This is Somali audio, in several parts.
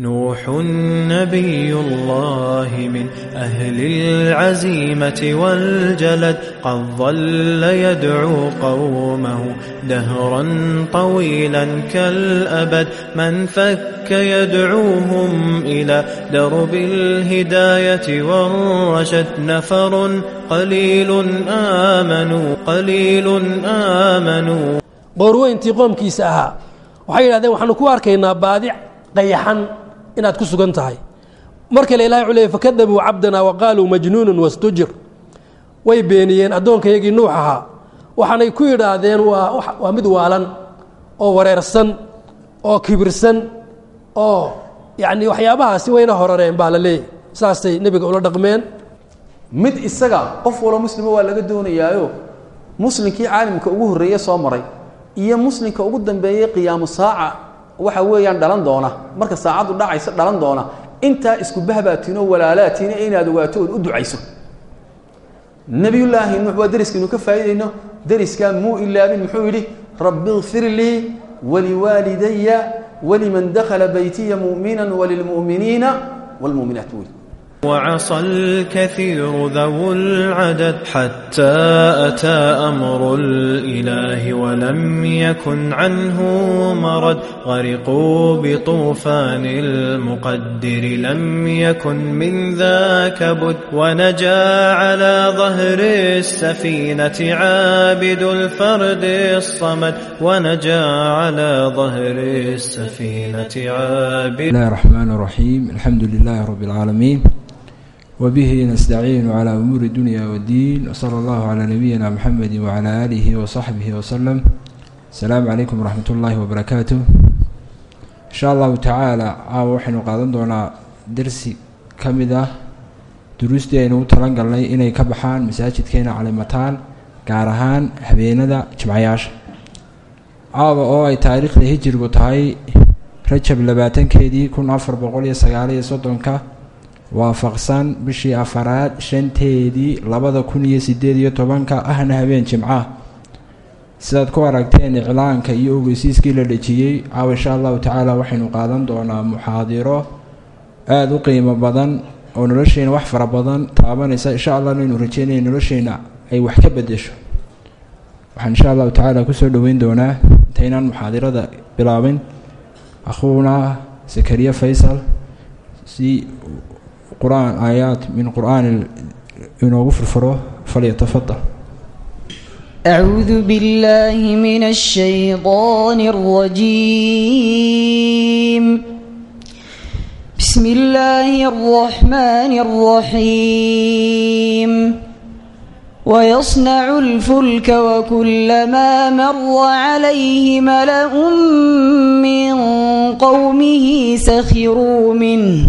نوح نبي الله من أهل العزيمة والجلد قد ظل يدعو قومه دهرا طويلا كالأبد من فك يدعوهم إلى درب الهداية والرشد نفر قليل آمنوا قليل آمنوا قورو انتقام كيس أها وحي هذا وحن كواركينا بادع قيحا inaad ku sugan tahay. Mar kale ilahay wuxuu leeyay fakadabuu cabdanaa wa qaaluu majnuunun wastujir way beeniyeen addoonkayagii nuux ahaa. Waxaanay ku yidhaahdeen waa waa mid waalan oo wareersan oo kibirsan oo yacni waxyaabahaasi wayna horareen baa la leeyahy saasay nebiga ula dhaqmeen. Mid isaga qof walo muslima waa laga doonayaayo. Muslimkii caalamka ugu horreeye soo maray iyo muslimka ugu dambeeyey qiyaamu saaca waxa weeyaan dhalan doona. Marka saacaddu dhacayso dhalan doona. Intaa isku bahbaatiinoo walaalaatiina inaad ogaato u ducayso. Nebiyullaahi nuux waa deriskaynu ka faa'iidayno? Deriskaa muu ilaabin muxuu yidhi rabbi ikfir lii waliwaalidaya waliman dakhala baytiya mu'mina walilmu'miniina waalmu'minaat buu yidhi وعصى الكثير ذو العدد حتى أتى أمر الإله ولم يكن عنه مرد غرقوا بطوفان المقدر لم يكن من ذاك بد ونجا على ظهر السفينة عابد الفرد الصمد ونجا على ظهر السفينة عابد الله الرحمن الرحيم الحمد لله رب العالمين wbihi nastaciin clى umuuri dunya wdiin wsala allahu cla nabiyina mxamedi wcla alihi wsaxbihi wslem asalaamu calaykum wraxmat ullaahi wabarakaatu insha allahu tacaala caawa waxaynu qaadan doonaa dersi ka mid ah duruustii aynu u talan galnay inay ka baxaan masaajidkeena calimataan gaar ahaan habeenada jimcayaasha caawa oo ay taariikhda hijirigu tahay rajab labaatankeedii kun afar boqol iyo sagaaliyo soddonka waafaqsan bishii afaraad shanteedii labada kun iyo sideed iyo tobanka ahna habeen jimca. Sidaad ku aragteen iclaanka iyo ogeysiiskii la dhejiyey caawa insha allahu tacaala waxaynu qaadan doonaa muxaadiro aada u qiimo badan oo nolosheena wax fara badan. Taabanaysa insha allah inaynu rajeynaya nolosheena ay wax ka bedesho waxaan insha allahu tacaala ku soo dhoweyn doonaa intaynaan muxaadirada bilaabin. Akhuuna zakariya faysal si quraan aayaat min qur'aani inoogu furfuro falyatafadal أعوذ بالله من الشيطان الرجيم بسم الله الرحمن الرحيم ويصنع الفلك وكلما مر عليه ملأ من قومه سخروا منه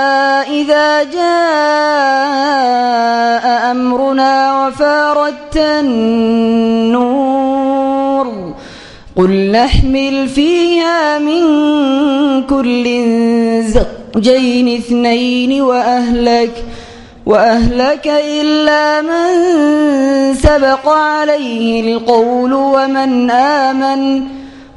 إذا جاء أمرنا وفاردت النور قل نحمل فيها من كل زوجين اثنين وأهلك وأهلك إلا من سبق عليه القول ومن آمن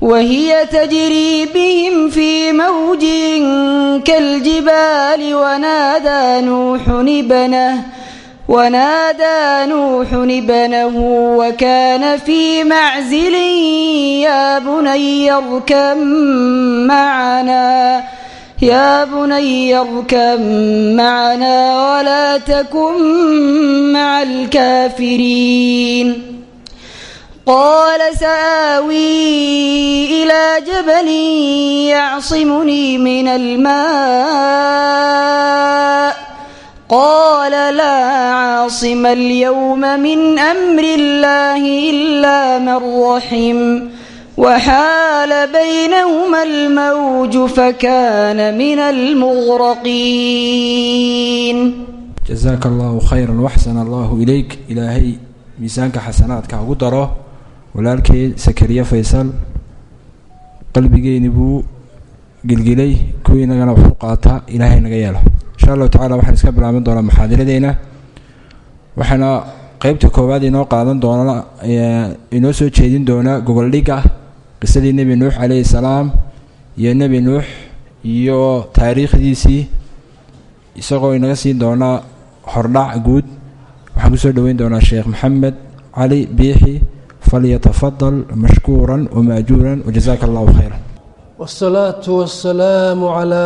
وهي تجري بهم في موج كالجبال ونادى نوح ابنه ونادى نوح ابنه وكان في معزل يا بني اركب معنا يا بني اركب معنا ولا تكن مع الكافرين قال سآوي إلى جبل يعصمني من الماء قال لا عاصم اليوم من أمر الله إلا من رحم وحال بينهما الموج فكان من المغرقين jazaaka allahu khayran waxsana allahu ilayk ilaahay miisaanka xasanaadka ugu daro walaalkee sakariye faysal qalbigeeni buu gilgilay kuwii inagana waxu qaataa ilaahay naga yeelo. Insha allahu tacala waxaan iska bilaaban doonaa maxaadiradeena waxaana qeybta koowaad inoo qaadan doona inoo soo jeedin doona gogoldhigga qisadii nebi nuux calayhi salaam iyo nebi nuux iyo taariikhdiisii isagoo inaga siin doona hordhac guud. Waxaan ku soo dhoweyn doonaa sheekh maxamed cali biixi falyatafadal mashkuuran wamaajuuran wajazaaka allahu khayran والصلاة والسلام على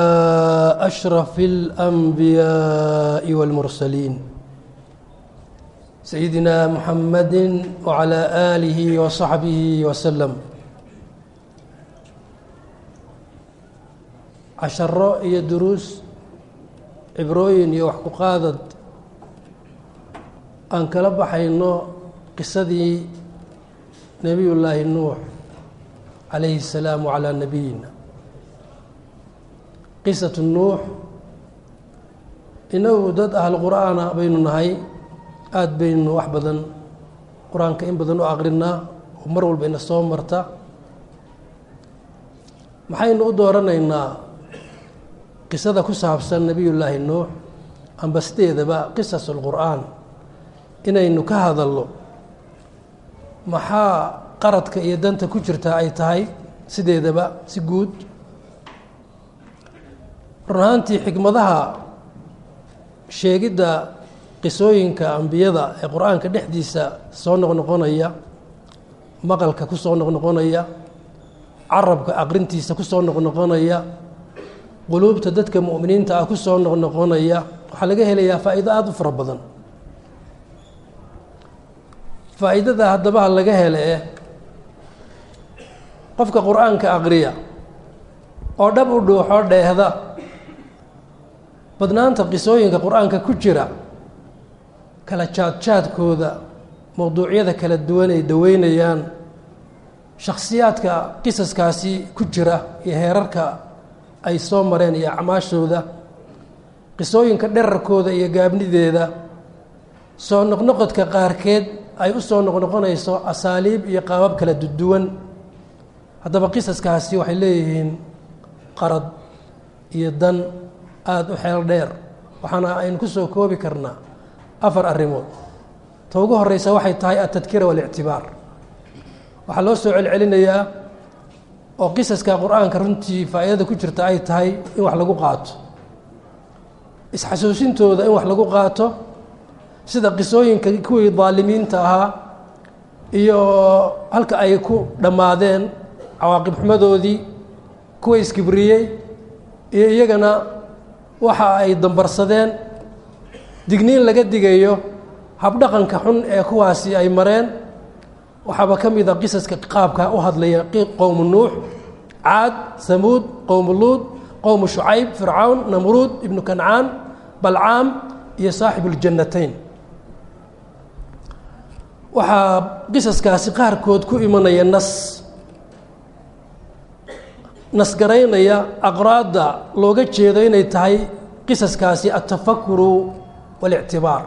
أشرف الأنبياء والمرسلين سيدنا محمد وعلى آله وصحبه وسلم casharo iyo duruus cibrooyin iyo wax ku qaadad aan kala baxayno qisadii nebiyullaahi nuux calayhi الsalaam calaa nabiyina qisatu nuux inagu dad ahlu qur'aana baynu nahay aada baynu wax badan qur'aanka in badan u aqrinaa oo mar walba ina soo marta. Maxaynu u dooranaynaa qisada ku saabsan nebiyullaahi nuux amba sideedaba qisas alqur'aan inaynu ka hadalno maxaa qaradka iyo danta ku jirtaa ay tahay? Sideedaba si guud. Run ahaantii xikmadaha sheegidda qisooyinka ambiyada ee qur'aanka dhexdiisa soo noqnoqonaya maqalka ku soo noqnoqonaya carabka aqrintiisa ku soo noqnoqonaya quluubta dadka mu'miniinta ah ku soo noqnoqonaya waxaa laga helayaa faa'iido aada u fara badan faa'iidada haddaba laga hele qofka qur'aanka aqriya oo dhab u dhuuxoo dheehda badnaanta qisooyinka qur'aanka ku jira kala jaadjaadkooda mowduucyada kala duwan ay daweynayaan shakhsiyaadka qisaskaasi ku jira iyo heerarka ay soo mareen iyo acmaashooda qisooyinka dherarkooda iyo gaabnideeda soo noqnoqodka qaarkeed ay u soo noqnoqonayso asaaliib iyo qaabab kala duwan. Haddaba qisaskaasi waxay leeyihiin qarad iyo dan aada u xeel dheer. Waxaana aynu ku soo koobi karnaa afar arrimood. Ta ugu horeysa waxay tahay altadkira walictibaar. Waxaa loo soo celcelinayaa oo qisaska qur'aanka runtii faa'iidada ku jirta ay tahay in wax lagu qaato. Isxasuusintooda in wax lagu qaato sida qisooyinka kuwii daalimiinta ahaa iyo halka ay ku dhammaadeen cawaaqib xumadoodii kuwa iskibriyey iyo iyagana waxa ay dambarsadeen. Digniin laga digayo habdhaqanka xun ee kuwaasi ay mareen. Waxaaba ka mid a qisaska qaabka u hadlaya qowmu nuux caad samuud qowmu luud qowmu shucayb fircawn namruud ibnu kancaan balcaam iyo saaxibu اljannatayn waxaa qisaskaasi qaarkood ku imanaya nas. Nasgaraynaya aqraadda looga jeedo inay tahay qisaskaasi altafakuru waاlictibaar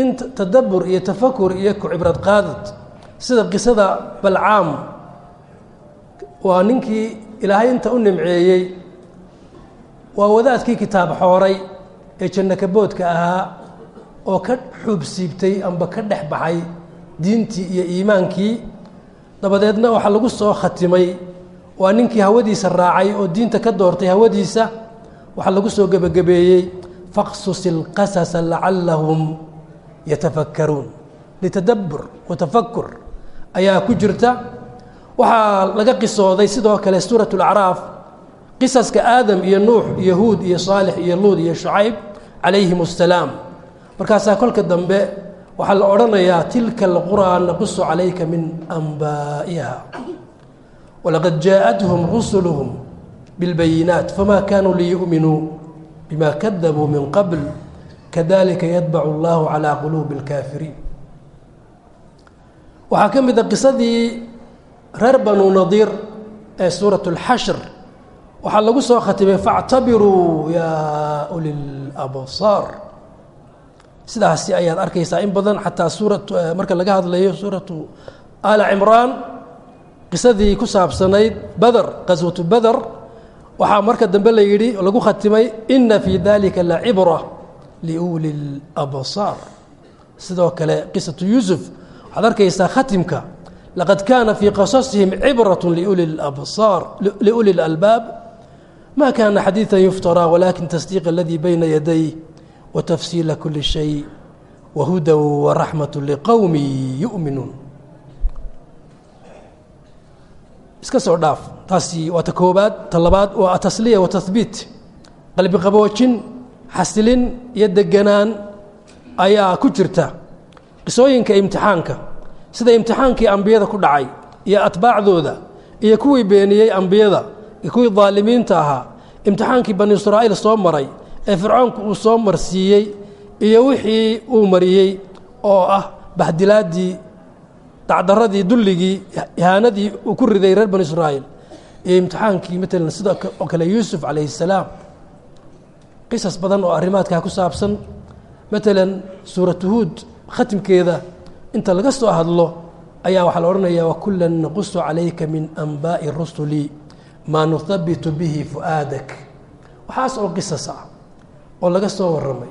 in tadabur iyo tafakur iyo ku cibrad qaadad sida qisada balcaam waa ninkii ilaahay inta u nimceeyey waa wadaadkii kitaab xooray ee janno kaboodka ahaa oo ka xuub siibtay amba ka dhex baxay diintii iyo iimaankii dabadeedna waxaa lagu soo khatimay. Waa ninkii hawadiisa raacay oo diinta ka doortay hawadiisa waxaa lagu soo gebagabeeyey faqsus ilqasasa lacallahum yatafakkaruun. Litadabbur watafakur ayaa ku jirta. Waxaa laga qisooday sidoo kale suurat alacraaf qisaska aadam iyo nuux iyo huud iyo saalix iyo luud iyo shucayb calayhim assalaam markaasaa kolka dambe waxaa la odhanayaa tilka alquraa naqusu calayka min anbaa'iha walaqad jaaءathum rusuluhum biاlbayinaat fama kanuu liyu'minuu bima kadabuu min qabl kadalika yadbac allahu calaa quluubi اlkaafiriin waxaa ka mid a qisadii reer banu nadiir ee suuraة اlxashr waxaa lagu soo khatimay faاctabiruu yaa uli اlabsaar sidaasi ayaad arkaysaa in badan xataa suura marka laga hadlayo suuratu aala cimraan qisadii ku saabsanayd bader qaswatu bader waxaa marka dambe la yidhi lagu khatimay ina fii dalika lacibra liuli اlabsaar sidoo kale qisatu yuusuf waxaad arkaysaa khatimka laqad kaana fii qasasihim cibraة liuli اlabsaar liuli اlalbaab ma kana xadiiثa yuftaraa walakin tasdiiq aladii bayna yaday wtafsiila kuli shay wahuda waraxmat liqowmi yu'minuun iska soo dhaaf. Taasi waa ta koobaad ta labaad waa atasliya watahbiit qalbi qaboojin xasilin iyo deganaan ayaa ku jirta. Qisooyinka imtixaanka sida imtixaankii ambiyada ku dhacay iyo atbaacdooda iyo kuwii beeniyey ambiyada iyo kuwii daalimiinta ahaa imtixaankii bani israa'iil soo maray ee fircoonku uu soo marsiiyey iyo wixii uu mariyey oo ah baxdilaaddii dacdaradii dulligii ihaanadii uu ku riday reer bani israa'iil. Iyo imtixaankii matalan sida oo kale yuusuf calayhi salaam qisas badan oo arrimaadkaa ku saabsan matalan suuratu huud khatimkeeda inta laga soo hadlo ayaa waxaa la odhanayaa wakulan naqusu calayka min anbaa'i rusuli maa nuhabitu bihi fu'aadak. Waxaas oo qisas ah oo laga soo warramay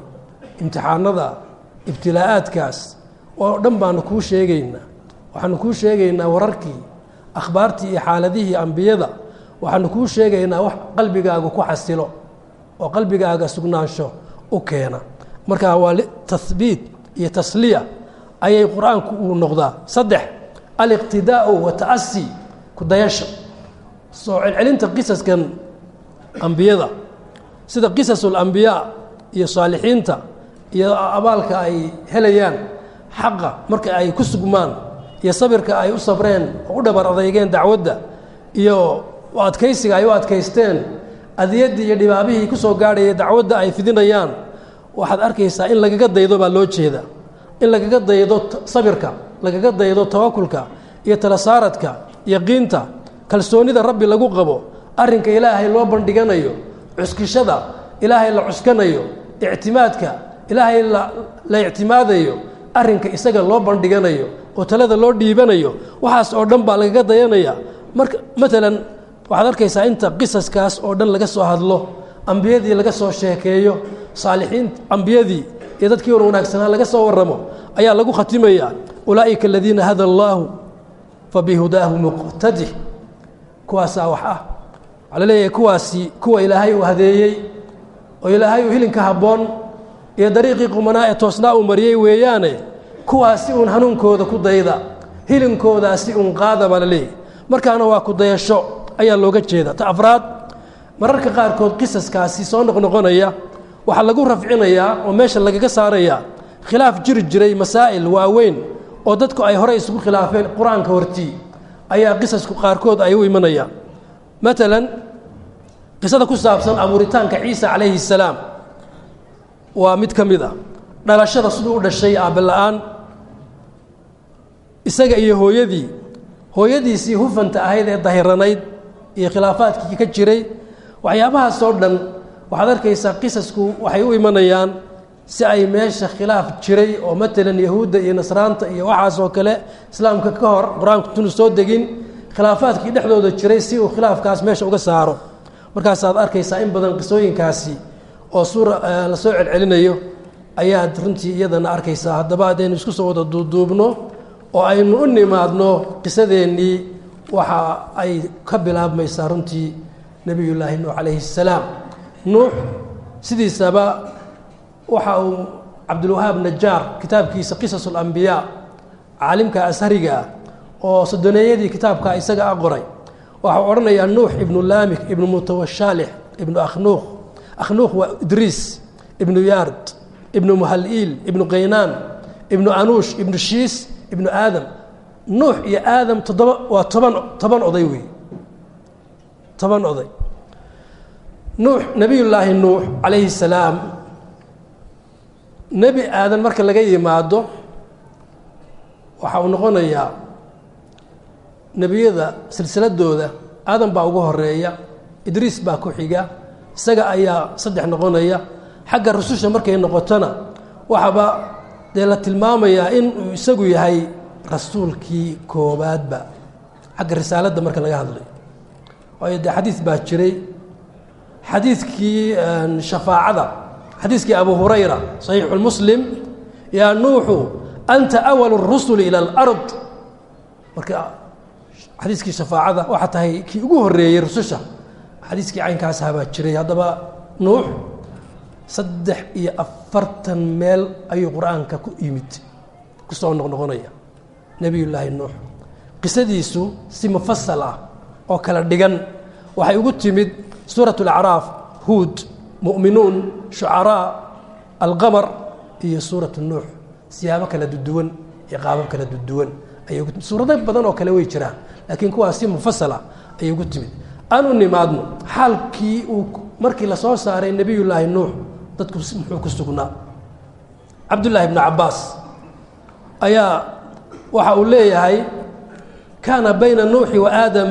imtixaanada ibtilaa'aadkaas oo dhan baanu kuu sheegaynaa. Waxaanu kuu sheegaynaa wararkii akhbaartii iyo xaaladihii ambiyada. Waxaanu kuu sheegaynaa wax qalbigaaga ku xasilo oo qalbigaaga sugnaansho u keena. Marka waa tahbiit iyo tasliya ayay qur'aanku uu noqdaa. Saddex aliqtidaa'u wa ta'asi kudayasho soo celcelinta qisaskan ambiyada. Sida qisasulmbiyaa iyo saalixiinta iyo abaalka ay helayaan xaqa marka ay ku sugmaan iyo sabirka ay u sabreen oo u dhabar adeygeen dacwadda iyo adkaysiga ay u adkaysteen adiyaddii iyo dhibaabihii ku soo gaadhaya dacwadda ay fidinayaan waxaad arkaysaa in lagaga daydo baa loo jeeda in lagaga daydo sabirka lagaga daydo tawakulka iyo talasaaradka yaqiinta kalsoonida rabbi lagu qabo arrinka ilaahay loo bandhiganayo cuskishada ilaahay la cuskanayo ictimaadka ilaahay la ictimaadayo arrinka isaga loo bandhiganayo oo talada loo dhiibanayo waxaas oo dhan baa lagaga dayanaya marka matalan waxaad arkaysaa inta qisaskaas oo dhan laga soo hadlo ambiyadii laga soo sheekeeyo saalixiin ambiyadii iyo dadkii war wanaagsanaa laga soo warramo ayaa lagu khatimaya ulaa'ika aladiina hada allaahu fabihudaahu muqtadih. Kuwaasaa wax ah. Waxaa la leeyahay kuwaasi kuwa ilaahay uu hadeeyey oo ilaahay uu hilinka habboon iyo dariiqii qumanaa ee toosnaa uu mariyey weeyaane kuwaasi uun hanuunkooda ku dayda hilinkoodaasi uun qaada baa la leeyahy markaana waa ku dayasho ayaa looga jeeda ta afraad mararka qaarkood qisaskaasi soo noqnoqonaya waxaa lagu rafcinayaa oo meesha lagaga saarayaa khilaaf jiri jiray masaa'il waaweyn oo dadku ay horey isugu khilaafeen qur'aanka hortii. Ayaa qisasku qaarkood ay u imanayaan. Matalan qisada ku saabsan abuuritaanka ciisa calayhi salaam waa mid ka mid a. Dhalashada siduu u dhashay aabbe la'aan isaga iyo hooyadii. Hooyadiisii hufanta ahayd ee dahiranayd iyo khilaafaadkii ka jiray. Waxyaabahaasoo dhan waxaad arkaysaa qisasku waxay u imanayaan si ay meesha khilaaf jiray oo matalan yahuudda iyo nasraanta iyo waxaasoo kale islaamka ka hor qur'aanku tunu soo degin khilaafaadkii dhexdooda jiray si uu khilaafkaas meesha uga saaro markaasaad arkaysaa in badan qisooyinkaasi oo suura la soo celcelinayo ayaad runtii iyadana arkaysaa. Haddaba haddaynu isku soo wada duuduubno oo aynu u nimaadno qisadeennii waxa ay ka bilaabmaysaa runtii nebiyullaahi nuux calayhi salaam. Nuux sidiisaba waxa uu cabdulwahaab najaar kitaabkiisa qisas alambiyaa caalimka ashariga oo sodoneeyadii kitaabka isaga a qoray waxau odhanayaa nuux ibnu laamik ibnu mutawashaalix ibnu akhnuuq akhnuuq waa idriis ibnu yaard ibnu muhal-iil ibnu qaynaan ibnu anuush ibnu shiis ibnu aadam. Nuux iyo aadam toddoba waa toban toban oday wey toban oday. Nuux nebiyullaahi nuux calayhi salaam. Nebi aadan marka laga yimaado waxa uu noqonayaa nebiyada silsiladooda aadan baa ugu horreeya idriis baa ku xiga isaga ayaa saddex noqonaya. Xagga rususha markay noqotona waxaba dee la tilmaamayaa in uu isagu yahay rasuulkii koobaadba xagga risaaladda marka laga hadlayo waayo dee xadiis baa jiray. Xadiidkii shafaacada xadiiskii abu hurayra saxiixu lmuslim yaa nuuxu anta awal rusuli ila alard. Marka xadiiskii shafaacada waxaa tahay kii ugu horeeyey rususha. Xadiiskii caynkaasaa baa jiray. Haddaba nuux saddex iyo afartan meel ayuu qur'aanka ku yimid ku soo noqnoqonaya. Nebiyullaahi nuux. Qisadiisu si mufasal ah oo kala dhigan waxay ugu timid suurat alacraaf huud mu'minuun shucaraa alqamar iyo suuratu nuux. Siyaabo kala duduwan iyo qaabab kala duduwan ayay ugu timid. Suurado badan oo kale way jiraan laakiin kuwaas si mufasala ayay ugu timid. Aan u nimaadno xaalkii uu markii la soo saaray nebiyullaahi nuux dadku muxuu ku sugnaa. Cabdullaahi bnu cabaas ayaa waxa uu leeyahay kaana bayna nuuxi wa aadam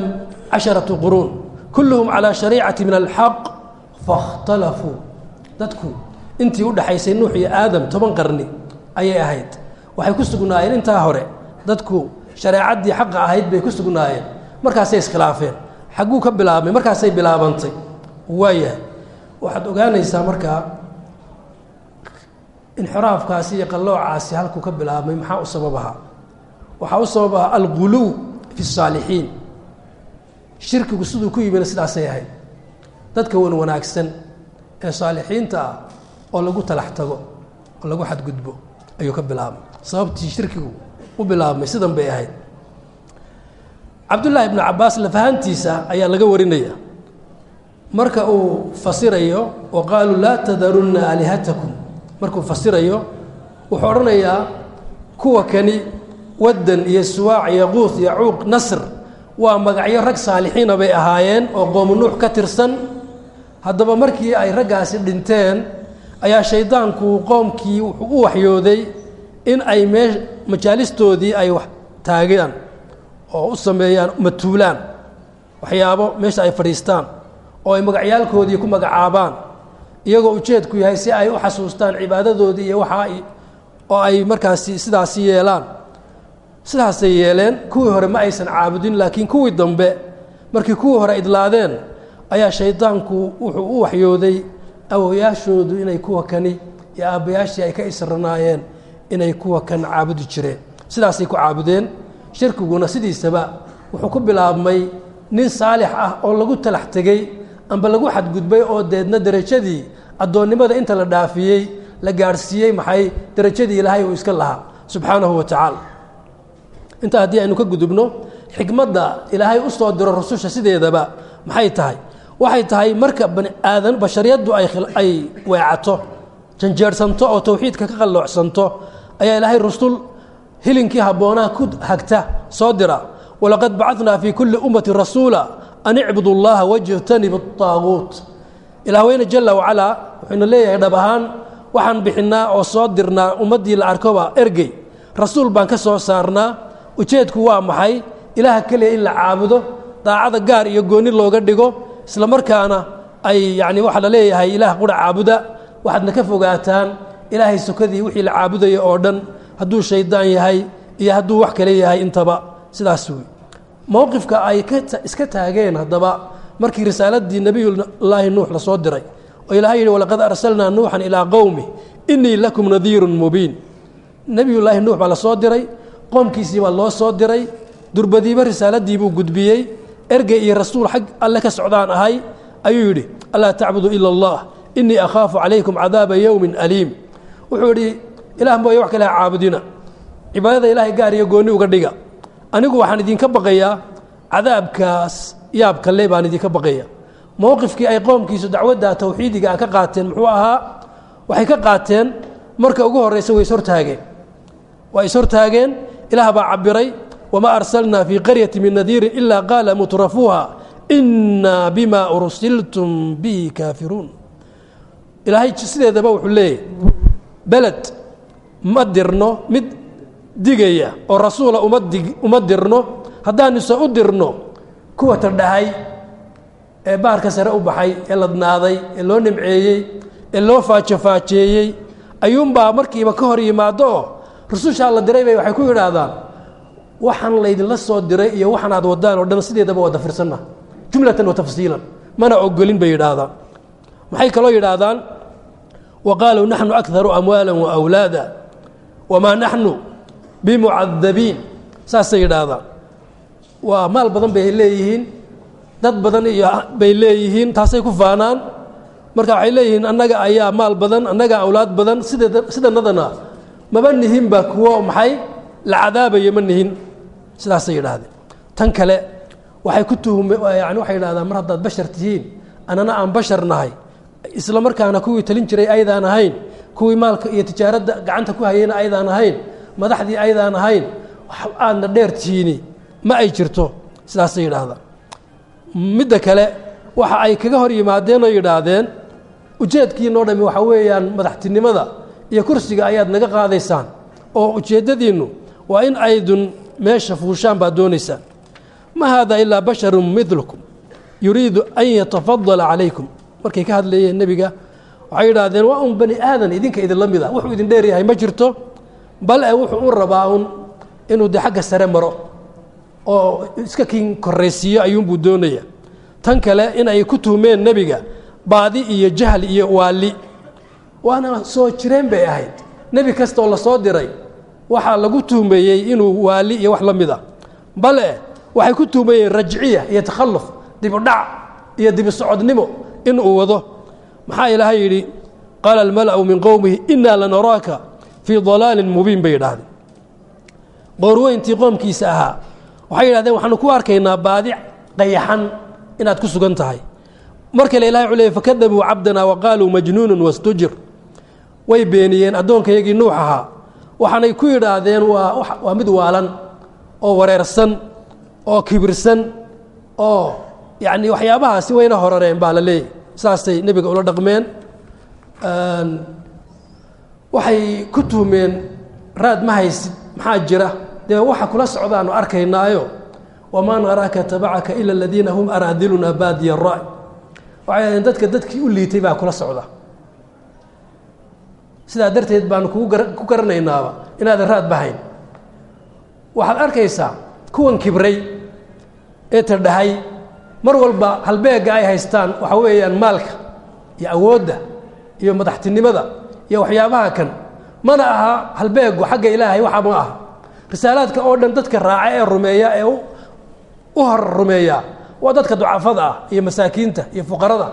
casharatu quruun kulluhum calaa shariicati min alxaq faاkhtalafuu dadku intii u dhaxaysay nuux iyo aadam toban qarni ayay ahayd. Waxay ku sugnaayeen intaa hore dadku shareecaddii xaqa ahayd bay ku sugnaayeen. Markaasay iskhilaafeen. Xagguu ka bilaabmay markaasay bilaabantay. Waayahay waxaad ogaanaysaa markaa inxiraafkaasi iyo qalloocaasi halkuu ka bilaabmay maxaa u sababaha waxaa u sababaha alguluw fi الsaalixiin shirkigu siduu ku yimina sidaasay ahayd. Dadka wan wanaagsan ee saalixiinta ah oo lagu talax tago oo lagu xadgudbo ayuu ka bilaabmay. Sababtii shirkigu u bilaabmay sidan bay ahayd. Cabdullaahi ibnu cabaas lafahantiisa ayaa laga warinaya. Marka uu fasirayo wa qaaluu laa tadarunna aalihatakum markuu fasirayo wuxuu odhanayaa kuwa kani waddan iyo suwaac iyo quuth iyo cuuq nasr waa magacyo rag saalixiina bay ahaayeen oo qoomu nuux ka tirsan. Haddaba markii ay raggaasi dhinteen ayaa shaydaanku qoomkii u waxyooday in ay mee majaalistoodii ay wax taagaan oo u sameeyaan matuulaan waxyaabo meesha ay fadhiistaan oo ay magacyaalkoodii ku magacaabaan iyagoo ujeedku yahay si ay u xasuustaan cibaadadoodii iyo waxa oo ay markaasi sidaasi yeelaan. Sidaasay yeeleen kuwii hore ma aysan caabudin laakiin kuwii dambe markii kuwii hore idlaadeen ayaa shaydaanku wuxuu u waxyooday awoyaashoodu inay kuwa kani iyo aabbayaashii ay ka isranaayeen inay kuwa kan caabudi jireen. Sidaasay ku caabudeen shirkiguna sidiisaba wuxuu ku bilaabmay nin saalix ah oo lagu talax tegey amba lagu xadgudbay oo deedna derajadii addoonnimada inta la dhaafiyey la gaadhsiiyey maxay derajadii ilaahay uu iska lahaa. Subxaanahu wa tacaala. Intaa haddii aynu ka gudubno xikmadda ilaahay u soo diro rususha sideedaba maxay tahay? Waxay tahay marka bani aadan bashariyaddu ay weecato janjeerhsanto oo towxiidka ka qalloocsanto ayaa ilaahay rusul hilinkii habboonaha ku hagta soo dira walaqad bacadnaa fii kulli ummati rasuula an icbudu llaha wajtanib aaguut ilaah weyne jala wacalaa wuxuuna leeyahay dhab ahaan waxaan bixinnaa oo soo dirnaa ummaddii la arkoba ergey rasuul baan ka soo saarnaa ujeedku waa maxay ilaaha keliya in la caabudo daacada gaar iyo goonni looga dhigo isla markaana ay yani waxaa la leeyahay ilaah qura caabuda waxaadna ka fogaataan ilaahay sokadii wixii la caabudaya oo dhan hadduu shaydaan yahay iyo hadduu wax kale yahay intaba sidaas wey mowqifka ay iska taageen haddaba markii risaaladii nebiyullaahi nuux la soo diray oo ilahay yihi walaqad arsalnaa nuuxan ilaa qowmi inii lakum nadiirun mubiin. Nebiyullaahi nuux baa la soo diray qoomkiisii baa loo soo diray durbadiiba risaaladii buu gudbiyey ergey iyo rasuul xag alle ka socdaan ahay ayuu yidhi alaa tacbudu ila allah inii akhaafu calaykum cadaaba yowmin aliim wuxuu idhi ilaah mooye wax kale ha caabudina. Cibaadada ilaahay gaar iyo goonni uga dhiga. Anigu waxaan idinka baqayaa cadaabkaas yaabka le baan idinka baqaya mowqifkii ay qoomkiisu dacwadda tawxiidiga ka qaateen muxuu ahaa? Waxay ka qaateen marka ugu horreysa way is hortaageen waa is hortaageen ilaah baa cabiray wamaa arsalnaa fii qaryati min nadiirin ilaa qaala mutrafuuha inaa bima ursiltum bihi kaafiruun. Ilaahay sideedaba wuxuu leeyahy beled ma dirno mid digaya oo rasuula uma dig uma dirno haddaanise u dirno kuwa tardhahay ee baarka sare u baxay ee ladnaaday ee loo nimceeyey ee loo faajofaajeeyey ayuunbaa markiiba ka hor yimaado oo rusushaa la diray bay waxay ku yidhaahdaan waxaan laydinla soo diray iyo waxaan aad wadaan oo dhan sideedaba wada firsanna jumlatan wa tafsiilan mana ogolin bay yidhaahdaan. Maxay kaloo yidhaahdaan naxnu akharu amwaala wa awlaada wamaa naxnu bimucadabiin saasay yidhaahdaan waa maal badan bay dad badan bay leeyihiin taasay ku faanaan marka waxay leeyihiin annaga ayaa maal badan annaga awlaad badan sida sidanadana maba nihinba kuwo maxay la cadaabaya ma nihin sidaasay yidhaahdeen tan kale waxay ku yani waxay yidhahdaan mar haddaad bashar tihiin annana aan bashar isla markaana kuwii talin jiray aydaan ahayn kuwii maalka iyo tijaaradda gacanta ku hayeyna aydaan ahayn madaxdii aydaan ahayn aadna dheer tihiini ma ay jirto sidaasay yidhaahdaan. Midda kale waxa ay kaga hor yimaadeen oo yidhaahdeen ujeedkiinoo dhami waxaa weeyaan madaxtinimada iyo kursiga ayaad naga qaadaysaan oo ujeeddadiinnu waa in aydun meesha fuushaan baad doonaysaan. Ma haada ilaa basharun midlukum yuriidu an yatafadala calaykum markay ka hadleeyeen nebiga waxay yidhaahdeen waa un bani aadan idinka idinla mid a wuxuu idin dheer yahay ma jirto. Bal e wuxuu u rabaa un inuu de xagga sare maro oo iska kiin koraysiiyo ayuunbuu doonaya. Tan kale in ay ku tuhmeen nebiga baadi iyo jahli iyo waali waana soo jireen bay ahayd. Nebi kastaoo la soo diray waxaa lagu tuhmeeyey inuu waali iyo wax la mid a bale waxay ku tuhmayeen rajciya iyo takhalluf dibudhac iyo dibisocodnimo in uu wado. Maxaa ilaahay yidhi? Qaala almala'u min qowmihi inaa lanaraaka fii dalaalin mubiin bay yidhaahdeen. Qoorweyntii qoomkiisa ahaa waxay yidhahdeen waxaanu ku arkaynaa baadi qayaxan inaad ku sugan tahay. Mar kale ilahay wuxuu leeyay fakadabuu cabdanaa wa qaaluu majnuunun wastujir way beeniyeen addoonkayagii nuux ahaa. Waxaanay ku yidhaahdeen waa waa mid waalan oo wareersan oo kibirsan oo yacni waxyaabahaasi wayna horareen baa la leeyahy saasay nebiga ula dhaqmeen. Waxay ku tuhmeen raad ma haysid maxaa jira? Dee waxa kula socdaanu arkaynaayo. Wamaa naraaka tabacaka ila aladiina hum araadiluna baadiya ra' waxay ahdeen dadka dadkii u liitay baa kula socda. Sidaa darteed baanu kugu gara ku garanaynaaba inaadan raad bahayn waxaad arkaysaa kuwan kibray ee tardhahay mar walba halbeegga ay haystaan waxa weeyaan maalka iyo awoodda iyo madaxtinimada iyo waxyaabaha kan. Mana aha halbeegu xagga ilaahay waxa ma aha. Risaalaadka oo dhan dadka raaca ee rumeeya ee u hor rumeeya waa dadka ducafada ah iyo masaakiinta iyo fuqarada.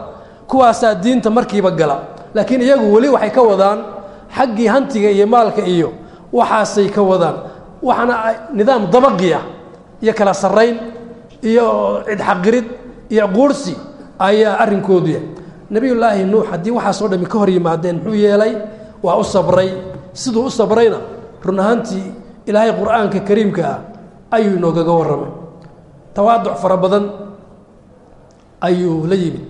Kuwaasaa diinta markiiba gala. Laakiin iyagu weli waxay ka wadaan xaggii hantiga iyo maalka iyo waxaasay ka wadaan. Waxaana nidaam dabaqiya iyo kala sarrayn iyo cidxaqirid iyo quursi ayaa arrinkoodu yahay. Nebiyullaahi nuux haddii waxaasoo dhami ka hor yimaadeen muxuu yeelay waa u sabray. Siduu u sabrayna run ahaantii ilaahay qur'aanka kariimka ah ayuu inoogaga warramay. Tawaaduc fara badan ayuu la yimid.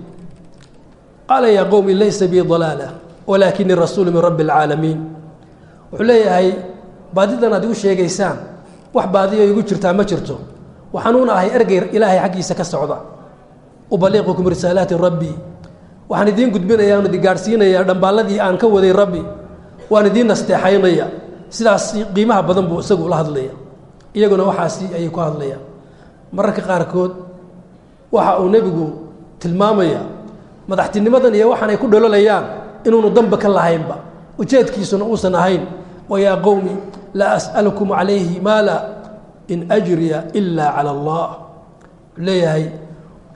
Qaala yaa qowmi laysa bii dalaala walaakinii rasuulu min rabbi alcaalamiin wuxuu leeyahay baadidan aad igu sheegaysaan wax baadiyo igu jirtaa ma jirto waxaanuuna ahay ergey ilaahay xaggiisa ka socda. Ubaliiqukum risaalaati rabbii waxaan idiin gudbinaya aan idin gaadhsiinaya dhambaalladii aan ka waday rabbi. Waan idiin nasteexaynaya. Sidaas qiimaha badan buu isagu la hadlaya iyaguna waxaasi ayay ku hadlayaan. Mararka qaarkood waxa uu nebigu tilmaamaya madaxtinimadan iyo waxaanay ku dhololayaan inuunu damba ka lahaynba. Ujeedkiisuna uusan ahayn wayaa qowmi laa as'alukum calayhi maala in ajriya ilaa cala allah. Leeyahay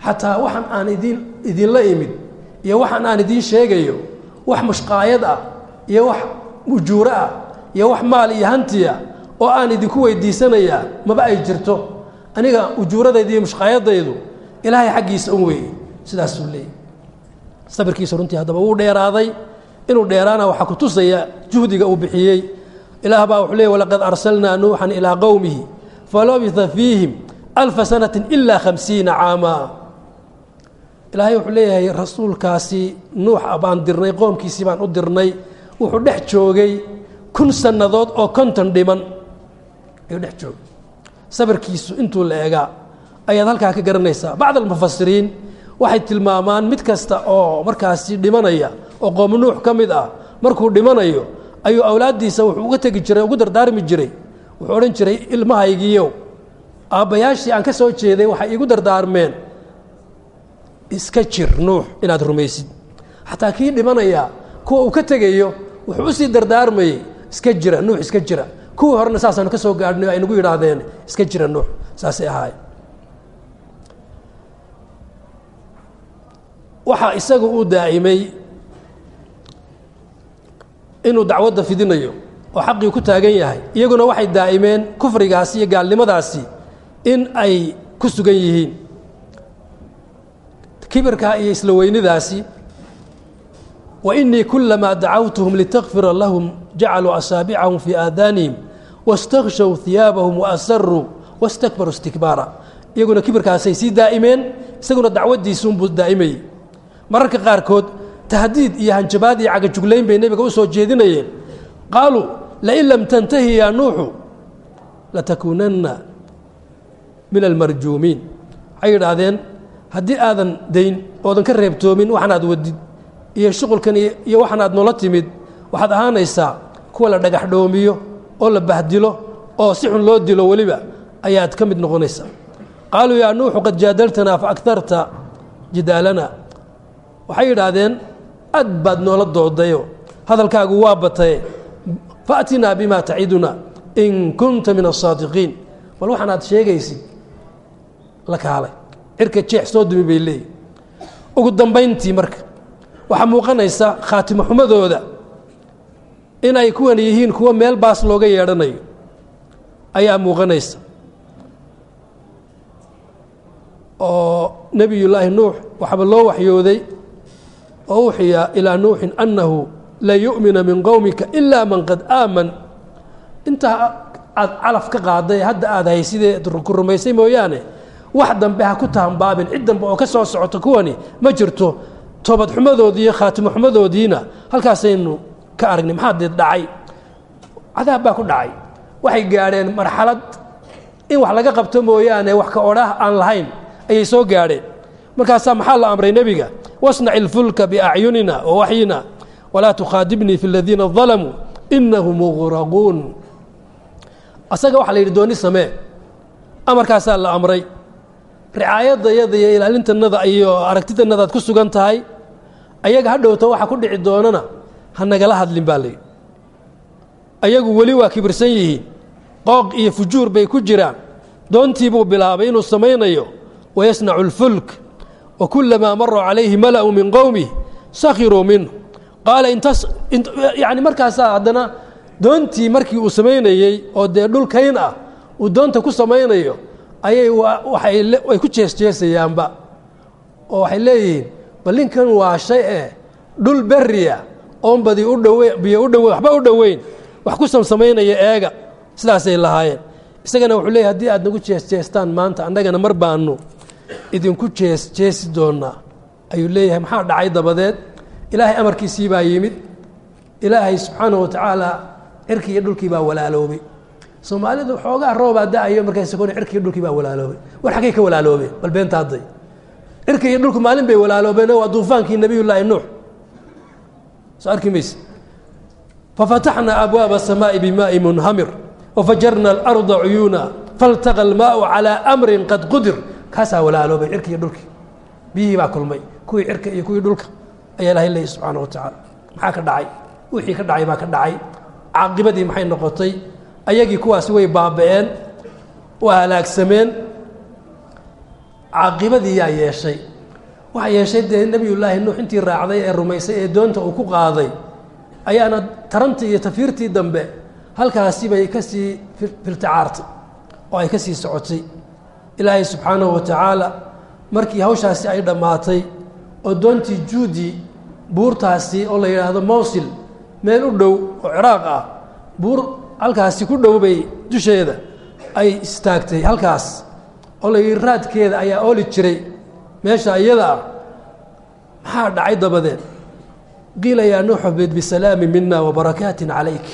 xataa waxaan aan idin idinla imid iyo waxaan aan idiin sheegayo wax mushqaayad ah iyo wax ujuuro ah iyo wax maal iyo hantiya oo aan idinku weydiisanayaa maba ay jirto. Aniga ujuuradayda iyo mushqaayadaydu ilaahay xaggiisa un weeye. Sidaasuu leeyay sabirkiisa runtii haddaba wuu dheeraaday. Inuu dheeraana waxaa ku tusaya juhdiga uu bixiyey. Ilaah baa wuxuu leey walaqad arsalnaa nuuxan ilaa qowmihi falabitha fiihim alfa sanatin ilaa khamsiina caama. Ilaahay wuxuu leeyahay rasuulkaasi nuux baan dirnay qoomkiisii baan u dirnay wuxuu dhex joogay kun sannadood oo konton dhiman. Ayuu dhex joogay. Sabirkiisu intuu la egaa ayaad halkaa ka garanaysaa. Bacd almufasiriin waxay tilmaamaan mid kasta oo markaasi dhimanaya oo qoom nuux ka mid ah markuu dhimanayo ayuu awlaaddiisa wuxuu uga tegi jiray ugu dardaarmi jiray wuxuu odhan jiray ilmahaygiiyow aabbayaashii aan ka soo jeeday waxay iigu dardaarmeen. Iska jir nuux inaad rumaysid. Xataa kii dhimanayaa kuwa uu ka tegayo wuxuu u sii dardaarmayey iska jira nuux iska jira. Kuwii horena saasaanu ka soo gaadhnay ay nagu yidhaahdeen iska jira nuux saasay ahaay waxaa isaga uu daa'imay inuu dacwadda fidinayo oo xaqii ku taagan yahay iyaguna waxay daa'imeen kufrigaasi iyo gaalnimadaasi in ay ku sugan yihiin. Kibirkaa iyo isla weynidaasi wa inii kulamaa dacawtuhum litakfira lahum jacaluu asaabicahum fii aadaanihim waاstakshow hiyaabahum waasaruu wastakbaruu istikbaara. Iyaguna kibirkaasay sii daa'imeen isaguna dacwaddiisuunbuu daa'imayey mararka qaarkood tahdiid iyo hanjabaad iyo cagajuglayn bay nebiga u soo jeedinayeen qaaluu lain lam tantahi yaa nuuxu latakuunanna min almarjuumiin. Waxay yidhaahdeen haddii aadan dayn oodan ka reebtoomin waxan aad wadid iyo shuqulkan iyo waxan aad noola timid waxaad ahaanaysaa kuwa la dhagax dhoomiyo oo la bahdilo oo si xun loo dilo weliba ayaad ka mid noqonaysaa. Qaaluu yaa nuuxu qad jaadaltanaa fa akarta jidaalana. Waxay yidhaahdeen aad baad noola doodayo hadalkaagu waa bataye faatinaa bima taciduna in kunta min asaadiqiin bal waxaan aad sheegaysid la kaalay. Cirka jeex soo dumi bay leeyihi ugu dambayntii marka waxaa muuqanaysa khaatimo xumadooda inay kuwan yihiin kuwo meel baas looga yeedhanayo. Ayaa muuqanaysa. Oo nebiyullaahi nuux waxaaba loo waxyooday oo uxiya ilaa nuuxin annahu lan yu'mina min qowmika ilaa man qad aaman. Intaa aad calaf ka qaaday hadda aad haysidee ku rumaysay mooyaane wax dambe ha ku tahanbaabin cid dambe oo ka soo socoto kuwani ma jirto. Toobad xumadoodii iyo khaatimo xumadoodiina halkaasaynu ka aragnay maxaa dee dhacay? Cadaab baa ku dhacay. Waxay gaadheen marxalad. In wax laga qabto mooyaane wax ka odhah aan lahayn ayay soo gaadheen. Markaasaa maxaa la amray nebiga? Wasnac ilfulka biacyunina wa waxyina walaa tukhaadibnii fi aladiina dalamuu inahum muqraquun asaga waxaa la yidhi dooni samee amarkaasaa la amray. Ricaayadayada iyo ilaalintanada iyo aragtidanadaad ku sugan tahay ayaga ha dhowto waxa ku dhici doonana ha nagala hadlin baa layidhi ayagu weli waa kibirsan yihiin. Qooq iyo fujuur bay ku jiraan. Doontii buu bilaabay inuu samaynayo. Wayasnacu اlfulk wakulamaa maruu calayhi mala'u min qowmih sakhiruu minhu qaala yani markaasaa haddana doontii markii uu samaynayey oo dee dhulkayn ah uu doonta ku samaynayo ayay way ku jeesjeesayaanba. Oo waxay leeyihiin bal ninkan waa shay eh dhul beriya oon badi u dhowe biyo u dhowe waxba u dhoweyn wax ku samsamaynaya eega. Sidaasay lahaayeen. Isagana wuxuu leeyahy haddii aad nagu jeesjeestaan maanta annagana mar baanu idinku jees jeesi doonaa ayuu leeyahay maxaa dhacay dabadeed ilaahay amarkiisii baa yimid ilaahay subxaanahu watacaala cirkii iyo dhulkii baa walaaloobay soomaalidu xoogaa roobaa da-ayo markayse kone cirkii iyo dhulkii baa walaaloobay war xaggay ka walaaloobeen bal beentaaday cirkii iyo dhulku maalin bay walaaloobeen waa duufaankii nebiyullaahi nuux soo arki mayse fafataxna abwaaba الsamaaءi bimaaءi munhamir wafajarna اlarda cuyuuna faltaqa اlmaau calىa amrin qad qudir kaasaa walaaloobay cirki iyo dhulkii biyihii baa kulmay kuwii cirka iyo kuwii dhulka ayaa ilahay leeyay wa tacaala. Maxaa ka dhacay? Wixii ka dhacay baa ka dhacay. Caaqibadii maxay noqotay? Ayagii kuwaasi way baaba-een waa halaagsameen caaqibadii yaa yeeshay. Waxaa yeeshay dee nebiyullaahi nuux intii raacday ee rumaysay ee doonta uu ku qaaday ayaana tarantii iyo tafiirtii dambe halkaasi bay ka sii filticaartay oo ay ka sii socotay. Ilaahay subxaanahu wa tacaala markii hawshaasi ay dhammaatay oo doontii juudi buurtaasi oo la yidhaahdo mowsil meel u dhow oo ciraaq ah buur halkaasi ku dhow bay dusheeda ay istaagtay halkaas oo la yidhi raadkeeda ayaa ooli jiray meesha iyada ah. Maxaa dhacay dabadeed qiila yaa nuuxu bid bisalaami mina wabarakaatin calayk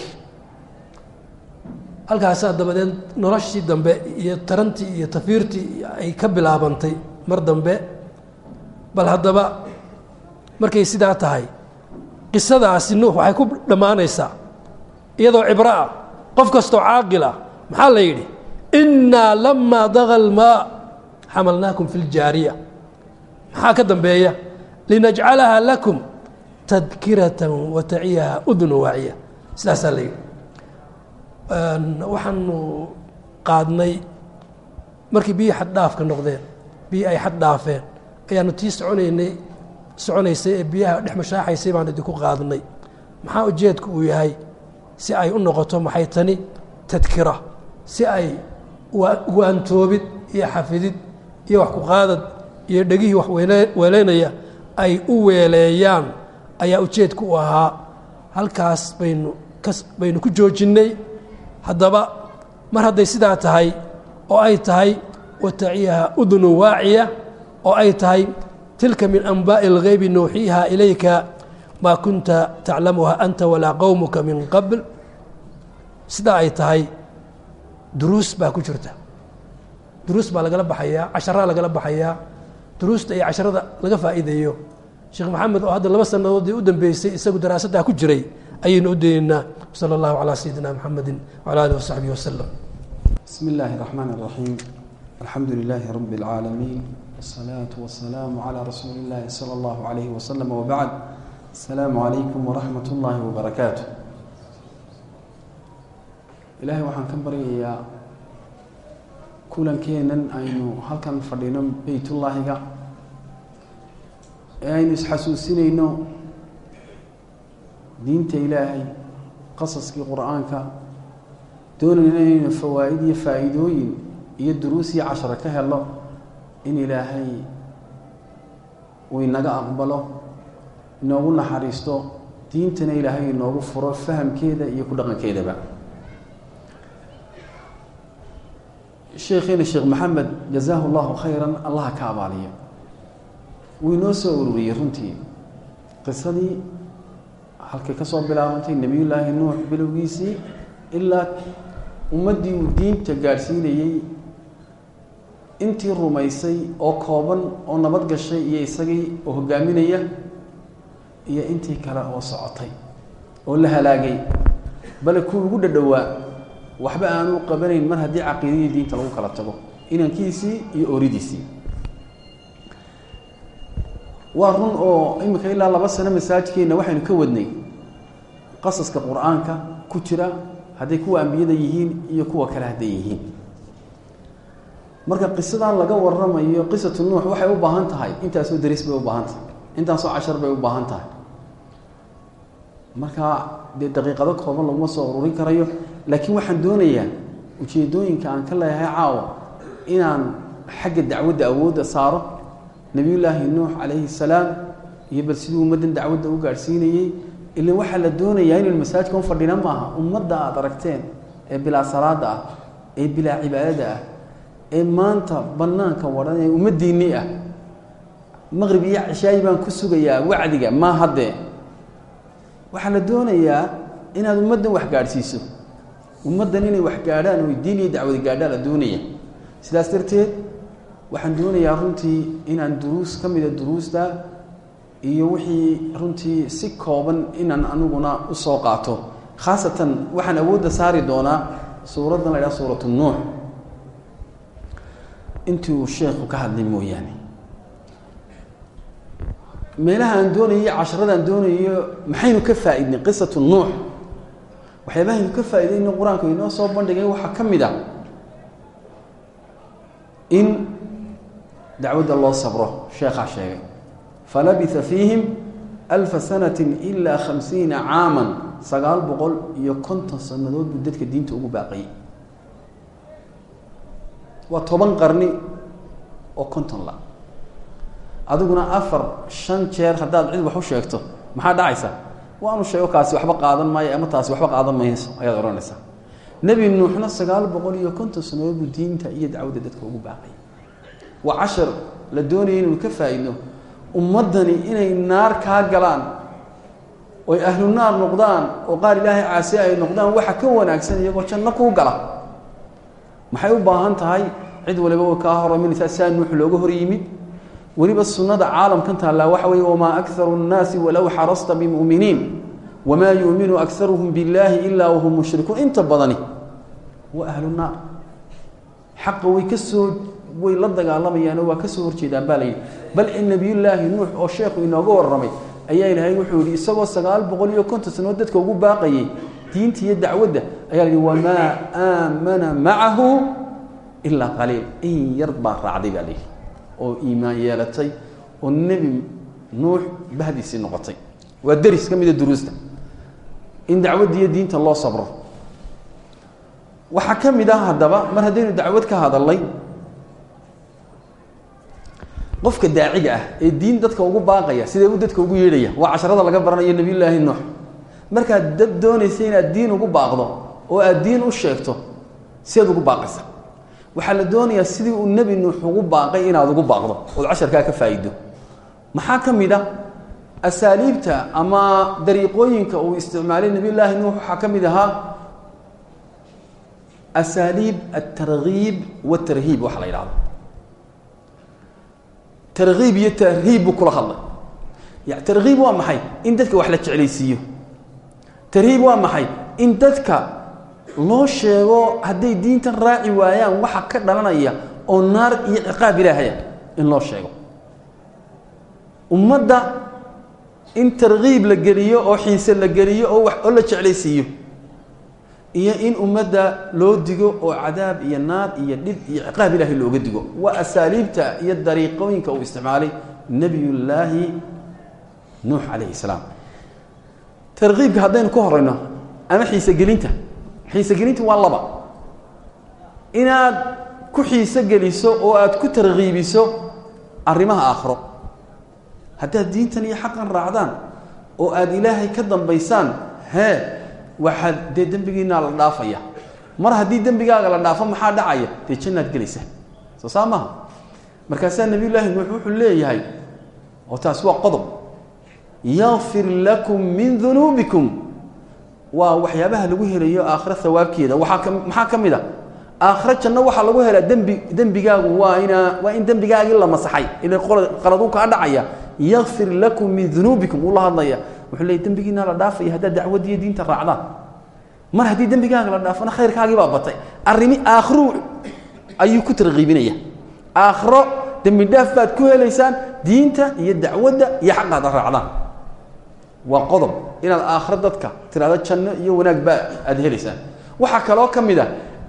halkaasaa dabadeed noloshii dambe iyo tarantii iyo tafiirtii ay ka bilaabantay mar dambe. Bal haddaba markay sidaa tahay. Qisadaasi nuux waxay ku dhammaanaysaa iyadoo cibro ah qof kastoo caaqil ah maxaa la yidhi? Innaa lamaa daga almaa xamalnaakum fi ljaariya maxaa ka dambeeya? Linajcalaha lakum tadkiratan wa taciyaha udnu waaciya sidaasaa la yidhi. Waxaanu qaadnay markii biyii xad dhaafka noqdeen biyii ay xad ayaanu tii soconaynay soconaysay ee biyaha dhex mashaaxaysay baan idinku qaadnay. Maxaa ujeedku uu yahay? Si ay u noqoto maxay tani? Tadkira. Si ay waantoobid iyo xafidid iyo wax ku qaadad iyo dhegihii wax weeleynaya ay u weeleeyaan ayaa ujeedku u ahaa. Halkaas baynu baynu ku joojinnay. Haddaba mar hadday sidaa tahay oo ay tahay wataciyaha udunu waaciya oo ay tahay tilka min anbaaءi اlgeybi nuuxiiha ilayka maa kunta taclamuha anta walaa qowmuka min qabl sidaa ay tahay duruus baa ku jirta duruus baa lagala baxayaa casharaa lagala baxayaa duruusta iyo casharada laga faa'iideeyo sheekh maxamed oo hadda laba sannadoodii u dambeysay isagu daraasaddaa ku jiray ayaynu u daynaynaa salى اllahu calى sayidina mxamedi wعalى alih وsaxbihi waslm بسم الله الرحمن الرحيم الحمد لله رب العالمين wsalaatu wasalaamu calaa rasuuli illaahi sala allahu alayhi wasalam wabacd asalaamu calaykum waraxmat ullaahi wabarakaatu ilaahay waxaan ka baryayaa kulankeenan aynu halkan fadhino beytullaahiga ee aynu isxasuusinayno diinta ilaahay qasaskii qur'aanka doonayna inaynu fawaa-id iyo faa-iidooyin iyo duruus iyo casharo ka helo in ilaahay uu inaga aqbalo inoogu naxariisto diintana ilaahay inoogu furo fahamkeeda iyo ku dhaqankeedaba. Sheekheena sheekh maxamed jazaahu llahu khayran allaha ka abaaliyo. Wuu inoo soo ururiyey runtii. Qisadii halkay ka soo bilaabantay nebiyullaahi nuux bilowgiisii ilaa ummaddii uu diinta gaadhsiinayey intii rumaysay oo kooban oo nabad gashay iyo isagii oo hogaaminaya iyo intii kale oo socotay oo la halaagay. Bale kuwii ugu dhadhowaa waxba aanu qabanayn mar haddii caqiidadii diinta lagu kala tago inankiisii iyo ooridiisii. Waa run oo imika ilaa laba sano masaajidkeenna waxaynu ka wadnay. Qasaska qur'aanka ku jira hadday kuwa ambiyada yihiin iyo kuwa kale hadday yihiin marka qisadan laga waramayo qisatu nuux waxay u baahan tahay intaasoo daris bay u baahan tahay intaasoo cashar bay u baahan tahay. Marka dee daqiiqado kooban laguma soo ururin karayo laakiin waxaan doonayaa ujeedooyinka aan ka leeyahay caawa inaan xagga dacwadda awoodda saaro. Nebiyullaahi nuux calayhi salaam iyo bal siduu ummaddan dacwadda u gaadhsiinayey ila waxaa la doonayaa inaynu masaajidka u fadhina maaha ummadda aada aragteen ee bilaa salaada ah ee bilaa cibaadada ah ee maanta banaanka ee ummaddiinnii ah. Maqrib iyo cishaayi baan ku sugayaa wacdiga maa haddee waxaa la doonayaa inaad ummaddan wax gaadhsiiso. Ummaddan inay wax gaadhaan oo diin iyo dacwadi gaadhaan la doonaya. Sidaas darteed waxaan doonayaa runtii inaan duruus ka mida duruusta iyo wixii runtii si kooban inaan aniguna u soo qaato. Khaasatan waxaan awoodda saari doonaa suuraddan la idhaha suuratu nuux intii uu sheekhu ka hadlay mooyaane. Meelaha aan doonayo casharada aan doonayo maxaynu ka faa-idnay qisatu nuux? Waxyaabahaynu ka faa-idayno qur'aanku inoo soo bandhigay waxaa ka mid a in dacwadda loo sabro sheekhaa sheegay. Falabitha fiihim alfa sanati ilaa khamsiina caaman sagaal boqol iyo konton sannadood buu dadka diinta ugu baaqayay waa toban qarni oo konton la. Adiguna afar shan jeer haddaad cid wax u sheegto maxaa dhacaysa? Waanu sheego kaasi waxba qaadan maayo ama taasi waxba qaadan mayso ayaad odhanaysaa. Nebi nuuxna sagaal boqol iyo konton sanadood buu diinta iyo dacwadda dadka ugu baaqayay waa cashar la doonaya inaynu ka faa-idno ummaddani inay naar kaa galaan oy ahlu naar noqdaan oo qaar ilaahay caasi ay noqdaan waxa ka wanaagsan iyagoo janno kuu gala maxay u baahan tahay cid waliba kaa horaminaysaa saa nuux looga hor yimid? Weliba sunnada caalamkan taallaa waxa weeye wamaa akharu nnaasi walow xarasta bimu'miniin wamaa yuuminu akharuhum billaahi ilaa wahum mushrikuun. Inta badani waa ahlu naar. Xaqa way ka soo way la dagaalamayaanoo waa ka soo horjeedaan baa layidhi bal nebiyullaahi nuux oo sheekhu inooga warramay ayaa ilaahay wuxuu yihi isagoo sagaal boqol iyo konton sanood dadka ugu baaqayay diinta iyo dacwadda ayaa la yihi wamaa aamana macahu ilaa qaliil. In yar baa raacday baa layidhi oo iimaan yeelatay oo nebi nuux bahdiisii noqotay. Waa deris ka mida duruusta. In dacwadda iyo diinta loo sabro. Waxaa ka mid ah haddaba mar haddaynu dacwad ka hadalnay qofka daaciga ah ee diin dadka ugu baaqaya sidee u dadka ugu yeedhaya waa casharada laga baranayo nebiyullaahi nuux markaad dad doonaysa inaad diin ugu baaqdo oo aad diin u sheegto sideed ugu baaqaysa. Waxaa la doonayaa sidii uu nebi nuux ugu baaqay inaad ugu baaqdo. Ood casharkaa ka faa'ido maxaa ka mid a asaaliibta ama dariiqooyinka uu isticmaalay nebiyullaahi nuux? Waxaa ka mid ahaa asaaliib altargiib waltarhiib waxa la yidhahdo tarhiib iyo tarhiib buu kula hadlay. Tarhiib waa maxay? In dadka wax la jeclaysiiyo tarhiib waa maxay? In dadka loo sheego hadday diintan raaci waayaan waxa ka dhalanaya oo naar iyo ciqaab ilaahaya in loo sheego. Ummadda in tarkiib la geliyo oo xiise la geliyo oo oo la jeclaysiiyo iyo in ummadda loo digo oo cadaab iyo naar iyo dhib iyo ciqaab ilaahay looga digo. Waa asaaliibta iyo dariiqooyinka uu isticmaalay nebiyullaahi nuux calayhi salaam tarkiibka haddaynu ka horeyno ama xiisegelinta xiisegelinta waa laba. Inaad ku xiise geliso oo aad ku tarkiibiso arrimaha aakhiro. Haddaad diintan iyo xaqan raacdaan oo aada ilaahay ka dambaysaan hee waxaad dee dembigiinaa la dhaafaya. Mar haddii dembigaaga la dhaafo maxaa dhacaya? Dee jannaad gelaysa. Soo saa maaha markaasaa nebiyullaahi nuux wuxuu leeyahay oo taas waa qodob yakfir lakum min dunuubikum waa waxyaabaha lagu helayo aakhiro hawaabkeeda maxaa ka mid a aakhiro janno waxaa lagu helaa dembi dembigaagu waa inaa waa in dembigaagii la masaxay ila qaladu kaa dhacaya. Yakfir lakum min dunuubikum uu la hadlaya wuxuu leeyay dembigiina la dhaafaya haddaad dacwadiyo diinta raacdaan mar haddii dembigaaga la dhaafana khayrkaagii baa batay. Arrimi aakhiro ayuu ku tarkiibinaya aakhiro dembi dhaaf baad ku helaysaan diinta iyo dacwadda iyo xaqaada raacdaan waa qodob. Inaad aakhiro dadka tirahdo janno iyo wanaag baa aada helaysaan waxaa kaloo ka mid a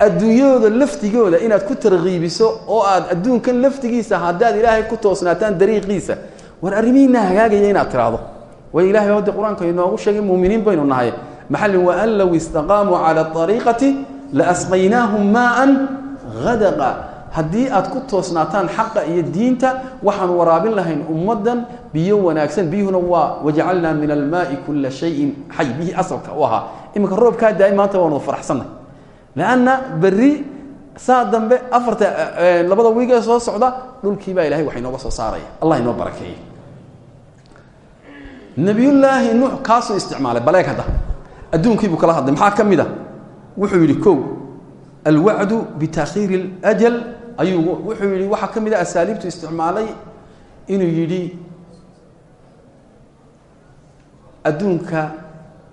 adduunyadooda laftigooda inaad ku tarkiibiso oo aad adduunkan laftigiisa haddaad ilaahay ku toosnaataan dariiqiisa war arrimihiina hagaagaya inaad tiraahdo. Way ilahay hadda qur'aanka inoogu sheegay muuminiin baynu nahay. Maxalin waan low istaqaamuu cala ariiqati laasqaynaahum maaan hadaqa haddii aad ku toosnaataan xaqa iyo diinta waxaan waraabin lahayn ummaddan biyo wanaagsan. Biyuhuna waa wajacalnaa min almaai kula shayin. Xay bihii asalka u ahaa. Iminka roobkaa daay maanta waanu faraxsannahy lanna berri saa dambe afarta labada wiig ee soo socda dhulkii baa ilahay wax inooga soo saaraya. Allah inoo barakeeye nabiyullaahi nuux kaasuu isticmaalay baleeg hadda adduunkiibuu kala hadlay. Maxaa ka mid a wuxuu yidhi kow alwacdu bitakhiiri اljal ayuu wuxuu yihi waxaa ka mid a asaaliibtu isticmaalay inuu yidhi adduunka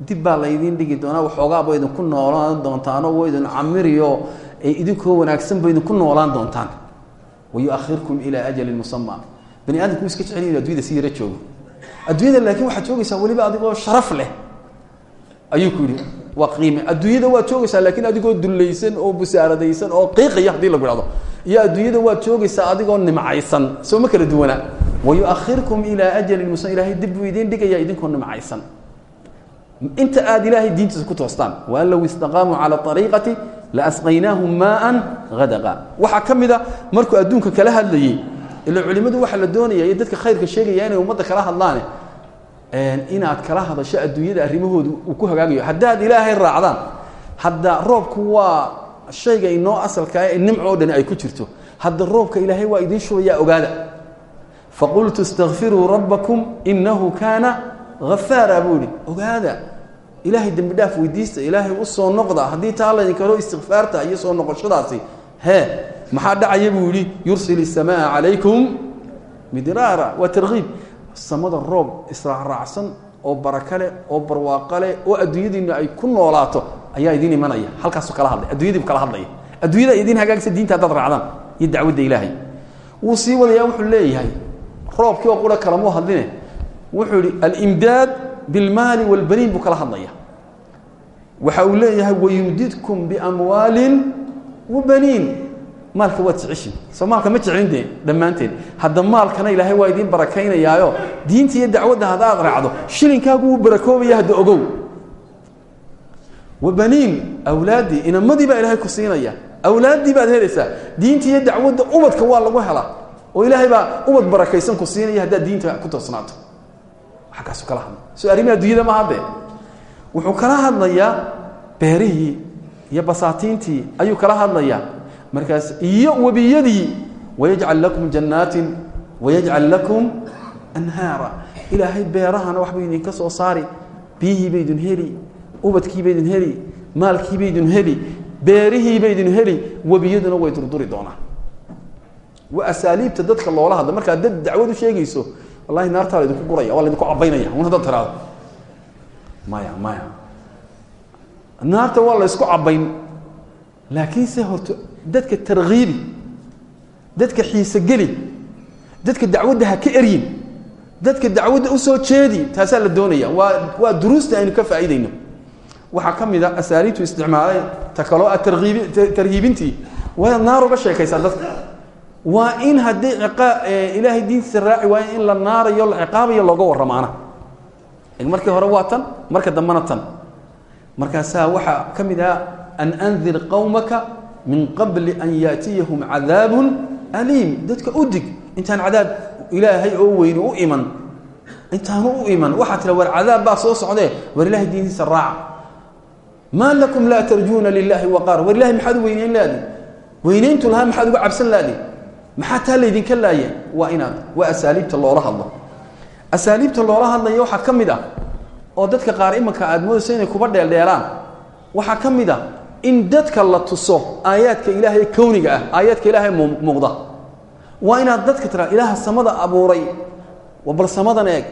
dib baa laydin dhigi doonaa waxoogaaba idinku noolaan doontaanoo wa idin camiriyo idinkoo wanaagsan ba idinku noolaan doontaan wayuakhirkum ilaa ajalin musama bani aadamku iska jecel inu si yaro joogo. Laakiin waxaad joogaysaa weliba adigoo sharaf leh. Ayuu ku yidhi waa qiime. Adduunyada waad joogaysaa laakiin adigoo dullaysan oo busaaradaysan oo qiiqaya haddii lagu dhahdo iyo adduunyada waad joogaysaa adigoo nimcaysan. Soo ma kala duwanaa? Wayuakhirkum ilaa ajalin musa ilaahay dib buu idiin dhigaya idinkoo nimcaysan. Inta aad ilaahay diintiisa ku toostaan waan low istaqaamuu cala ariiqati laasqaynaahum maaan hadaqa waxaa ka mid a markuu adduunka kala hadlayey ila culimadu waxaa la doonaya iyo dadka khayrka sheegaya inay ummadda kala hadlaane inaad kala hadasho adduunyada arrimahooda uu ku hagaagayo. Haddaad ilaahay raacdaan hadda roobku waa shayga inoo asalkaa ee nimco o dhani ay ku jirto. Hadda roobka ilaahay waa idiin shubayaa ogaada. Faqultu istakfiruu rabbakum inahu kaana hafaara buu ihi ogaada. Ilaahay dembi dhaaf weydiista ilaahay u soo noqda haddii taa laydinka helo istikfaarta iyo soo noqoshadaasi hee maxaa dhacaya buu yidhi yursil isamaa calaykum midraara waa tarkiib samada roob israacraacsan oo baraka leh oo barwaaqo leh oo adduunyadiina ay ku noolaato ayaa idiin imanaya halkaasu kala hadlay addunyadiibu kala hadlaya. Adduunyada idiin hagaagsa diinta haddaad raacdaan iyo dacwadda ilaahay. Wuu sii wadayaa wuxuu leeyahay roobkii oo qura kalamuu hadline. Wuxuu yihi alimdaad bilmaali walbaniin buu kala hadlaya. Waxa uu leeyahay wayumdidkum biamwaalin wabaniin maalka waad jeceshin soo maalka ma jeclin dee dhammaanteed. Hadda maalkana ilaahay waa idiin barakaynayaayo diinta iyo dacwadda haddaad raacdo shilinkaagu wuu barakoobaya ogow wabaniin awlaaddii inamadii baa ilaahay ku siinaya. Awlaaddii baad helaysaa. Diinta iyo dacwadda ubadka waa lagu helaa. Oo ilaahay baa ubad barakaysan ku siinaya haddaad diinta ku toosnaato. Waxakaasu kala hadla soo arrimihi adduunyada ma hadde. Wuxuu kala hadlayaa beerihii iyo basaatiintii ayuu kala hadlayaa. Markaas iyo webiyadii wayajcal lakum jannaatin wayajcal lakum anhaara. Ilaahay beerahana waxbuu idinka soo saari. Biyihiiba idin heli ubadkiiba idin heli maalkiiba idin heli beerihiiba idin heli webiyaduna way durduri doonaan. Waa asaaliibta dadka loola hadla markaad dad dacwad u sheegayso wallahi naartaa la idinku guraya waa idinku cabaynaya un haddaad tiraado. Maya maya. Naarta waa la ysku cabayn laakiinse horto dadka tarkiibi dadka xiise geli dadka dacwadda ka eryin dadka dacwadda u soo jeedi taasaa la doonaya waa waa duruusta aynu ka faa'iidayno waxaa ka mid a asaaliibtu isticmaalay ta tarhiibintii waa inaad naar uga sheekaysaa dadka. Waa in haddii ciqaa ilaahay diintiisa raaci waayo in la naarayo la ciqaabayo looga warramaana. Markii hore waa tan marka dambena tan. Markaasaa waxaa ka mid ah an andir qowmaka min qabli an yaatiyahum cadaabun aliim. Dadka u dig intaan cadaab ilaahay oo weyni u iman. Intaanu u iman. Waxaa tira war cadaab baa soo socdee war ilahay diintiisa raaca maa lakum laa tarjuuna lilaahi waqaar. War ilahay maxaad u weyneyn laadi weyneyntu lahaa maxaad uga cabsan laadi maxaa taa laydinka laayeen? Waa inaad waa asaaliibta loola hadlo. Asaaliibta loola hadlaya waxaa ka mid ah oo dadka qaar imanka aad moodayso inay kuba dheeldheelaan waxaa ka mid ah in dadka la tuso aayaadka ilaahay kowniga ah aayaadka ilaahay muuqda. Waa inaad dadka tiraa ilaaha samada abuuray war bal eeg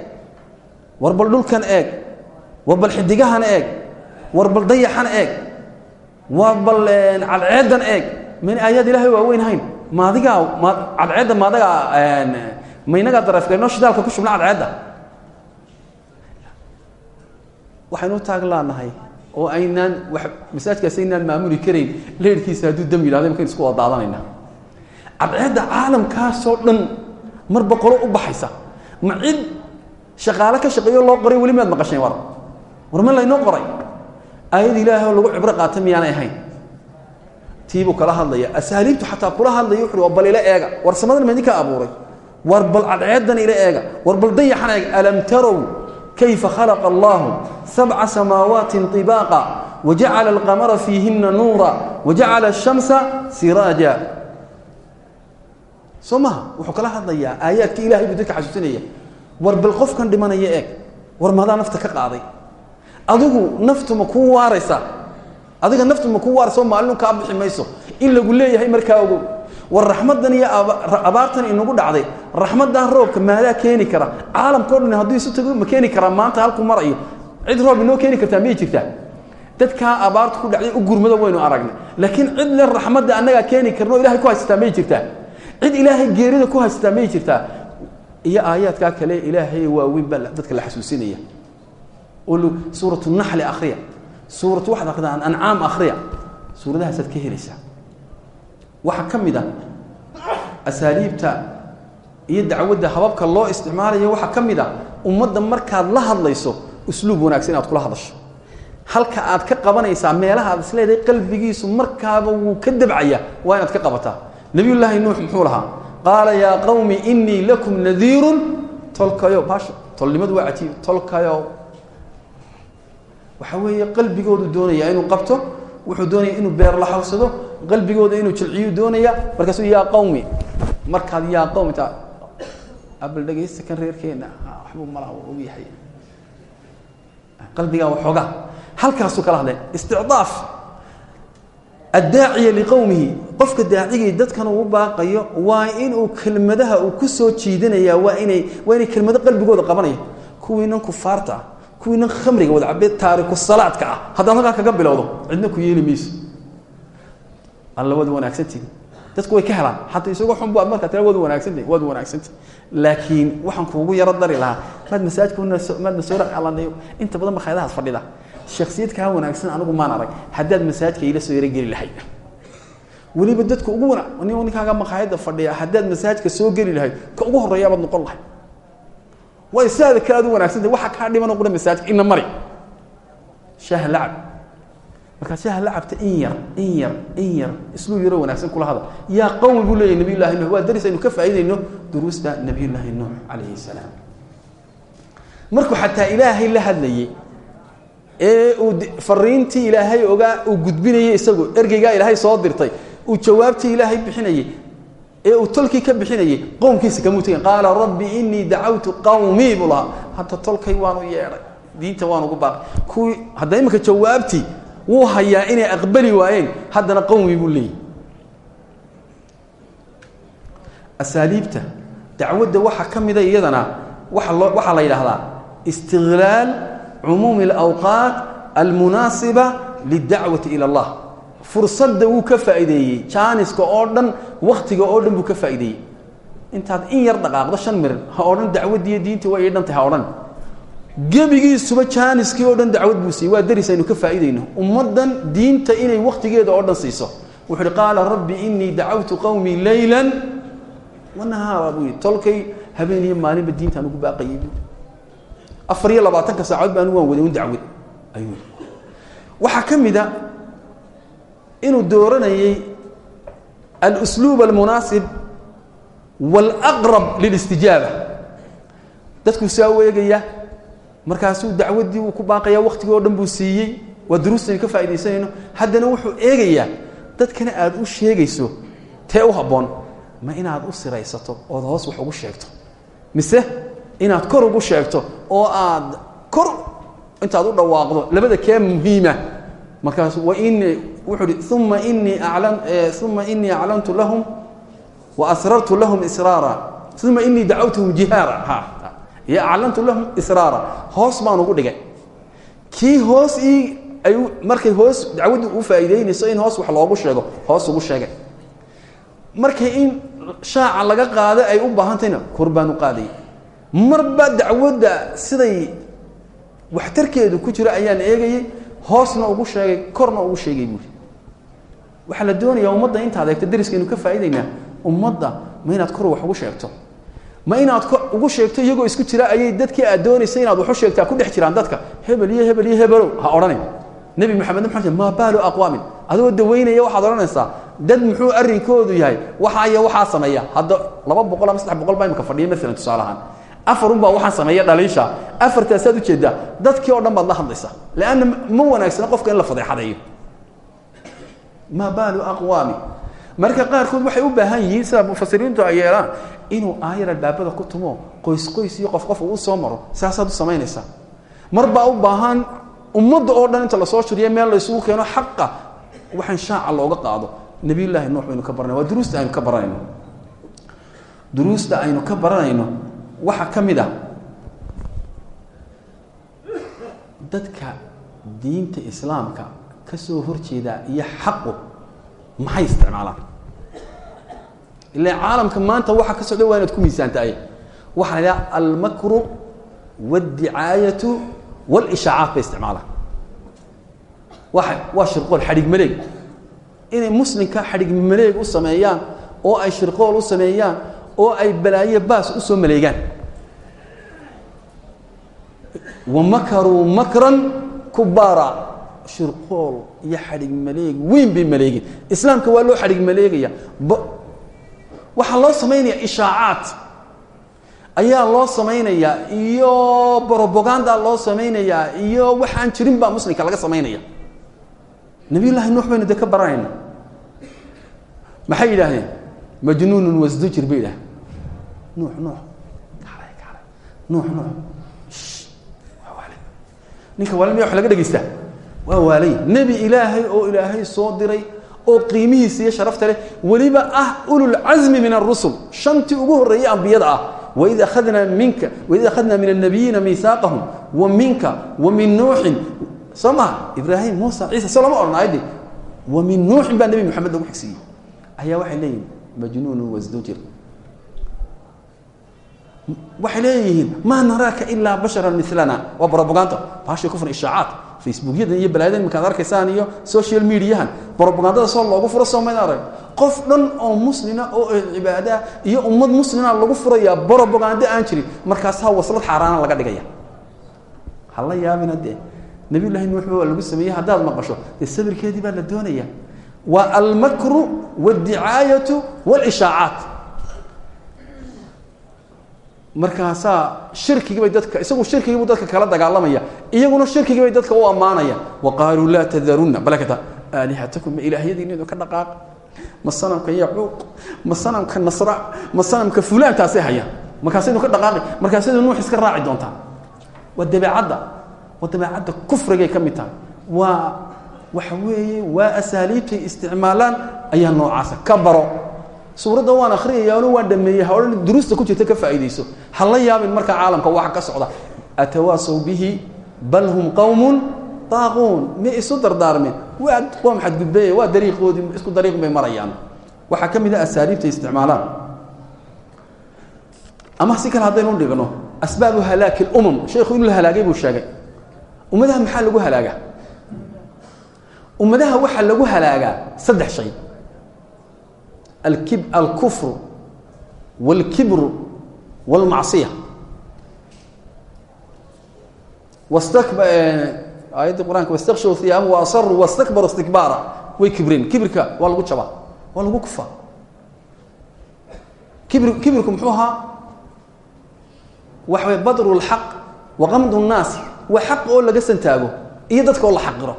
war eeg war eeg war bal dayaxan eeg. War bal cadceedan eeg. Min aayaad ilahay waaweyn hayn maadigaa ma cadceedda maadagaa ma inagaa dareefkeenoo shidaalka ku shubna cadceedda waxaynu u taag laanahay oo aynaan wa masaajkaas aynaan maamuli karayn leerhkiisa hadduu dam yidhahda imankayn isku wada daadanayna cadceedda caalamkaasoo dhan mar boqolo u baxaysa. Ma cid shaqaale ka shaqeeyo loo qoray weli maad maqasheen war. War ma laynoo qoray aayad ilaahay oo lagu cibro qaata miyaanay ahayn. Tiibuu kala hadlaya asaaliibtu xataa kula hadlaya wuxu bal ila eega. War ma idinka abuuray. War bal cadceedan ila eega. War bal dayaxan eega. Alam tarow kayfa khalaqa allahu sabca samaawaati طibaaqa wajacala alqamara fiihina nuura wajacala ashamsa siraaja. Soo maha wuxuu kala hadlayaa aayaadka ilahay buu dadka war bal qofkan dhimanaya eeg. War madaa ka qaaday adigu naftu ma kuu waaraysa? Adiga naftu ma kuu waaraysa maalinu kaa bixi mayso? In lagu leeyahay markaa ogow war raxmaddan iyo abaartan inagu dhacday raxmaddan roobka maadaa keeni kara? Caalamkao dhan hadduu isu tago ma keeni karaa maanta halku marayo. Cid roob inoo keeni kartaa miyay jirtaa? Dadkaa abaarta ku dhacday u gurmada waynu aragnay. Laakiin cid le raxmadda annagaa keeni karno ilahay ku haysataa miyay jirtaa? Cid ilaahay geerida ku haysataa miyay jirtaa? Iyo aayaadkaa kale ilaahay waaweyn baa dadka la xasuusinaya suuratu naxli akhriya. Suuratu waxaad akhridaa ancaam akhriya. Suuradahaasaad ka helaysaa. Waxaa ka mid a asaaliibta iyo dacwadda hababka loo isticmaalayo waxaa ka mid a ummadda markaad la hadlayso usluub wanaagsan inaad kula hadasho. Halka aad ka qabanaysaa meelaha aad isleedahay qalbigiisu markaaba wuu ka dabcaya waa inaad ka qabataa. Nabiyullaahi nuux muxuu lahaa qaala yaa qawmi inii lakum nadiirun. Tolkayo baasha tolnimadu waa tolkayo waxa weeye qalbigoodu doonaya inuu qabto wuxuu doonaya inuu beer la xawsado qalbigooda inuu jilciyuu doonaya markaasuu yaa qawmi. Markaad yaa qawmi taa abal dhegaysta kan reerkeena waxbuu malaha og yahay. Qalbigaa waxoogaa halkaasuu kala hadleen isticdaaf. Addaaciya liqowmihi qofka daacigii dadkan uu baaqayo waa inuu kelmadaha uu ku soo jiidanaya waa inay waa inay kelmado qalbigooda qabanaya. Kuwiinan kufaarta ah kuwiinan khamriga wada cabe taariku salaadka ah. Haddaad halkaa kaga bilowdo cidna ku yeeli mayso alla waad wanaagsantihi dadku way ka helaan. Xataa isagoo xun baad markaa tira waad wanaagsantahi waad wanaagsantahi laakiin waxaan kuugu yaro dari lahaa maad masaajidka maad masoora alanayo inta badan makhaayadahaas fadhida shaksiyadkaa wanaagsan anigu maan arag. Haddaad masaajidka ila soo yarogeli lahayd. Weliba dadka ugu wana nin ninkaaga makhaayadda fadhiya haddaad masaajidka soo geli lahayd ka ugu horreeya baad noqon lahay way sidaada kale aad u wanaagsantahy waxa kaa dhiman qura masaajidka ina mari. Shaaha lacab. Markaa shaaha lacabta in yar in yar in yar isluu yaro wanaagsan kula hadal yaa qawmi buu leeyahy nabiy llahi nuux. Waa daris aynu ka faa'iidayno duruusta nabiy llaahi nuux calayhi salaam. Markuu xataa ilaahay la hadlayey ee uu fariintii ilaahay ogaa uu gudbinayey isagu ergeygaa ilaahay soo dirtay uu jawaabtii ilaahay bixinayey ee uu tolkii ka bixinayey qowmkiisa kamuu tegin qaala rabbi inii dacawtu qawmii buu lahaa. Tolkay waanu yeedhay diinta waan ugu baaqay. Kuwii hadda iminka jawaabtii wuu hayaa inay aqbali waayeen haddana qowmi buu leeyahy asaaliibta dacwadda waxaa ka mida iyadana waa loo waxaa la yidhaahdaa istiqlaal cumuumi alawqaat almunaasiba lidacwati ila allah fursadda wuu ka faa'iideeyey jaaniska oo dhan waktiga oo dhan buu ka faa'ideeyey intaad in yar dhaqaaqdo shan mirir ha odhan dacwaddiiyo diintii waa ii dhantay ha odhan. Gebigiisuba jaaniskii oo dhan dacwad buu siiyey waa daris aynu ka faa'iidayno. Ummaddan diinta inay wakhtigeeda oo dhan siiso. Wuxuu uhi qaala rabbi inii dacawtu qowmii laylan wanahaara buu tolkay habeen iyo maalinba diintaan ugu baaqayay buu afar iyo labaatanka saacood ba waan waday dacwad ayuu waxaa ka inuu dooranayey alusluub almunaasib waalaqrab lilistijaaba. Dadkuu saa u eegaya markaasuu dacwaddii uu ku baaqaya waktigii oo dhan buu siiyey waa duruustaynu ka faaidaysanayno haddana wuxuu eegayaa dadkana aada u sheegayso tee u habboon ma inaad u siraysato ood hoos wax ugu sheegto. Mise inaad kor ugu sheegto oo aad kor intaad u dhawaaqdo labada kee muhiima markaas hi uma inii alan uma inii aclantu lahum wa asrartu lahum israara. Uma inii dacawtuhum jihaara. Ha iyo aclantu lahum israara. Hoos baan ugu dhigay. Kii hoos ii ay markay hoos dacwaddu u faa'iideynayso in hoos wax loogu sheego hoos ugu sheegay. Markay in shaaca laga qaado ay u baahantayna kor u qaadayay. Marba dacwadda siday waxtarkeedu ku jiro ayaan eegayey hoosna ugu sheegay korna ugu sheegay buuri waxaa la doonayaa ummadda intaad eegto dariskaynu ka faa'idaynaa ummadda ma inaad kor wax ugu sheegto. Ma inaad ugu sheegto iyagoo isku jira ayay dadkii aad doonaysa inaad waxu sheegtaa ku dhex jiraan dadka. Hebel iyo hebel iyo hebelow ha odhanin nebi maxamed maxamed maa baalu aqwaamin. Adigoo daweynaya waxaad odhanaysaa dad muxuu arrinkoodu yahay? Waxaa iyo waxaa sameeya. Hadda laba boqol ama saddex boqol baa imika fadhiya maalan tusaale ahaan afar un baa waxaan sameeya dhaliisha. Afartaasaad u jeedaa dadkii oo dhan baad la hadlaysaa leanna ma wanaagsana qofka in la fadeexadeeyo maa baalu aqwaami. Marka qaarkood waxay u baahan yihiin sida mufasiriintu ay yeelaan inuu aayar albaabada ku tumo qoys qoys iyo qof qof uu soo maro saasaad u samaynaysaa. Mar u baahan ummadda oo dhan inta la soo shuriya meel la isugu keeno xaqa. Waxaan shaaca looga qaado. Nabiyullaahi nuux baynu ka baranay. Waa duruusta aynu ka baranayno duruusta aynu ka baranayno waxaa ka mid ah dadka diinta islaamka ka soo horjeeda iyo xaqu maxay isticmaalaan? Ila caalamka maanta waxa ka socda waa inaad ku miisaantaay waxaa la idhaha almakru wاddicaayatu wاlishaacaat bay isticmaalaan. Waa waa shirqool xadhig maleeg inay muslimka xadhig maleeg u sameeyaan oo ay shirqool u sameeyaan oo ay balaayo baas u soo maleegaan. Wamakaruu makran kubaara shirqool iyo xadhig maleeg weyn bay maleegeen. Islaamka waa loo xadhig maleegaya. Waxaa loo samaynaya ishaacaat ayaa loo samaynayaa iyo brobaganda loo samaynayaa iyo waxaan jirin baa muslimka laga samaynaya nabiyullaahi nuux baynu dee ka baranayna maxay yidhaahdeen majnuunun wasdujir bay yidhahdeen. Nuux nuux. Nuux nuux. Ninka waalay miya wax laga waa waalay. Nebi ilaahay oo ilaahay soo diray oo qiimihiisa iyo sharafta leh weliba ah ululcasmi min arusul shantii ugu horreeyey ambiyada ah. Waid akhadnaa minka waid akhadnaa min annabiyiina miisaaqahum wa minka wa min nuuxin soo maha ibraahim muusa ciisa soo lama odhan wa min nuuxin baa nebi moxamed lagu xigsiiyey. Ayaa waxay leeyihiin majnuunu wasdujir waxay leeyihiin maa naraaka ilaa basharan milana waa brobaganda baashay kufr ishaacaad facebookyadan iyo balaayadan iminkaad arkaysaan iyo social mediahan brobagandada soo loogu furo soo mayd arag. Qof dhan oo muslina oo cibaada iyo ummad muslina lagu furayaa brobagando aan jirin markaas ha waslad xaaraana laga dhigaya. Hala yaabina dee nabiyullahi nuux waa lagu sameeyey haddaad maqasho dee baa la doonaya waa almakru wاddicaayatu wاlishaacaat markaasaa shirkigii bay dadka isagu shirkigii buu dadka kala dagaalamaya iyaguna shirkigii bay dadka u ammaanaya. Wa qaaluu laa tadarunna balakata aalihatakum ma ilaahyadiinidu ka dhaqaaq? Ma sanamka yacuuq ma sanamka nasra ma sanamka fulaantaasay hayaan. Markaasaynu ka dhaqaaqi markaasaynu nuux iska raaci doontaa waa dabeecadda waa dabeecadda kufrigay ka mid waxa weeye waa asaaliibtay isticmaalaan ayaa noocaasa ka baro. Suuradda waan akriyayaano waan dhameeyey ha odhan duruusta ku jirta ka faa'iidayso. Ha la yaabin markaa caalamka waxa ka socda. Atawaasaw bihi bal hum qowmun daaquun miyay isu dardaarmeen waa waa maxadgudbeeye waa dariiqoodii isku dariiq bay marayaan. Waxaa ka mid ah asaaliibta isticmaalaan. Ama si kale haddaynu dhigno asbaabu halaaki lumam sheekhu inuu la halaagay buu sheegay. Ummadaha maxaa lagu halaagaa ummadaha waxaa lagu halaagaa saddex shay alkib alkufru wاlkibru wاlmacصiya wastakba aayaddii qur-aanka wastakshaw hiyaabahu waasaruu wastakbaru istikbaara way kibreen kibirka waa lagu jabaa waa lagu kufaa kibr kibirku muxuu ahaa waxa way badru اlxaq waqamdu الnaas waa xaq oo laga santaago iyo dadka oo la xaqiro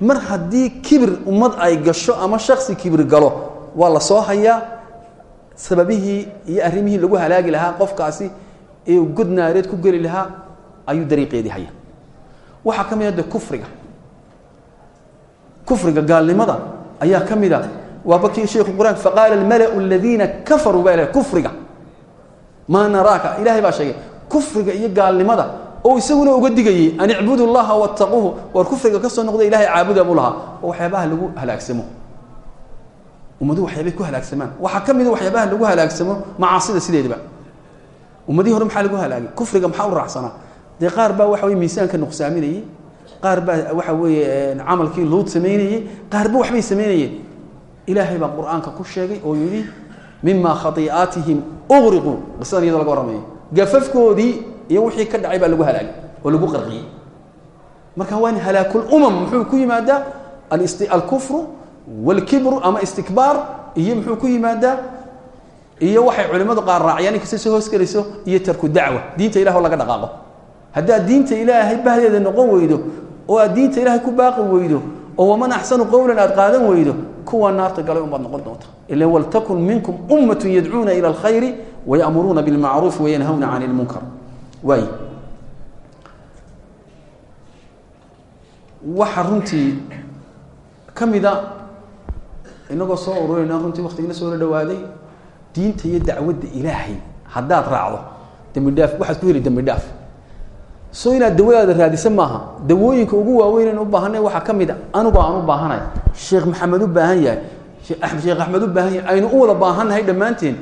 mar haddii kibir ummad ay gasho ama shaksi kibir galo waa la soo hayaa. Sababihii iyo arrimihii lagu halaagi lahaa qofkaasi ee god naareed ku geli lahaa ayuu dariiqeedii haya waxaa ka mid a de kufriga. Kufriga gaalnimada ayaa ka mid a waaba kii sheikhu qur'aanka faqaala almalau aladiina kafaruu baa kufriga. Maa naraaka ilahay baa sheegay kufriga iyo gaalnimada oo isaguna uga digayey an icbudu llaha wattaquuhu. War kufriga ka soo noqda ilahay caabuda buu lahaa. Oo waxyaabaha lagu halaagsamo. Ummadu waxyaabay ku halaagsamaan waxaa ka mid a waxyaabaha lagu halaagsamo macaasida sideedaba ummadihii hore maxaa lagu halaagay? Kufriga maxaa u raacsanaa dee qaar baa waxa weye miisaanka nuqsaaminayey. Qaar baa waxa weeye camalkii luud samaynayey. Qaarba waxbay samaynayeen. Ilaahay baa qur'aanka ku sheegay oo yidhi mima khaii'aatihim uqriquu qisadan iyadoo laga warramayo gafafkoodii iyo wixii ka dhacay baa lagu halaagay oo lagu qarqiyey. Marka waa in halaakulumam muxuu ku yimaadaa alkufru wاlkibru ama istikbaar iyo muxuu ku yimaadaa iyo waxay culimmadu qaar raaciyaan inkasta soo hoos gelayso iyo tarku dacwa diinta ilah oo laga dhaqaaqo. Haddaad diinta ilaahay bahdeeda noqon weydo oo aad diinta ilaahay ku baaqi weydo oo waman axsanu qowlan aad qaadan weydo kuwa naarta galay unbaad noqon doonta. Ila waltakun minkum ummatu yadcuuna ila alkhayri wayamuruuna bilmacruufi wayanhawna can ilmunkar waay waxa runtii ka mida inagoo soo ururayna runtii waktigina soo la dhawaaday diinta iyo dacwadda ilaahay haddaad raacdo dembi dhaaf waxaad ku heli dembi dhaaf. Soo inaad dawadaada raadisa maaha dawooyinka ugu waaweyn u baahanay waxaa ka mid a anigoo aan u baahanay sheekh maxamed u baahan yahay sheekh axmed u baahan yahay aynu u wada baahannahay dhammaanteen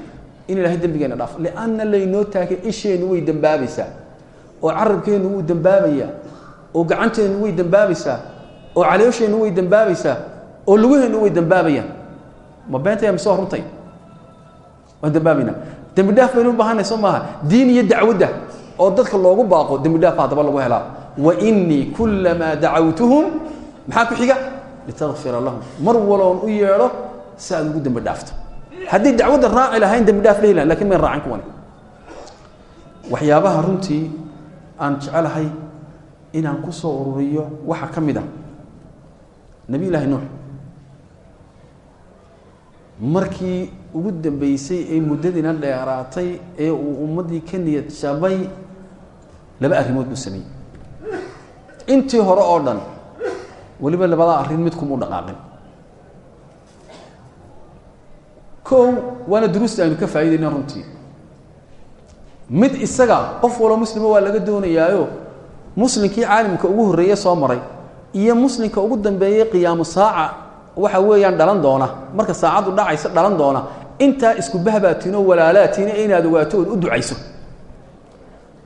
in ilahay dembigeena dhaafo lianna laynoo taagay isheennu way dembaabaysaa oo carabkeennu wuu dembaabayaa oo gacanteennu way dembaabaysaa oo caloosheennu way dembaabaysaa oo lugaheennu way dembaabayaan ma beentaya mise waa runtay? Waan dembaabaynaa dembi dhaaf baynu u baahanay soo maaha. Diin iyo dacwadda oo dadka loogu baaqo dembi dhaaf haddaba lagu helaa. Wa inii kulamaa dacawtuhum maxaa ku xiga? Litakfira lahum. Mar waloon u yeedho si aad ugu dembi haddii dacwadda raaci lahayn dembi dhaaf la heli lahan laakiin mayn raacin kuwani. Waxyaabaha runtii aan jecelahay inaan ku soo ururiyo waxaa ka mid a nebiy llaahi nuux. Markii ugu dambeysay ee muddadiina dheeraatay ee uu ummaddii ka niyad jabay laba arrimood buu sameeyey. Intii hore oo dhan weliba labadaa arrin mid kumau dhaqaaqin kow waana duruusta aynu ka faa'iidayna runtii. Mid isaga qof waloo muslima waa laga doonayaayo muslimkii caalimka ugu horreeye soo maray iyo muslimka ugu dambeeyey qiyaamu saaca waxa weeyaan dhalan doona. Marka saacaddu dhacayso dhalan doona. Intaa isku bahbaatiin oo walaalaatiin inaad ogaato ood u ducayso.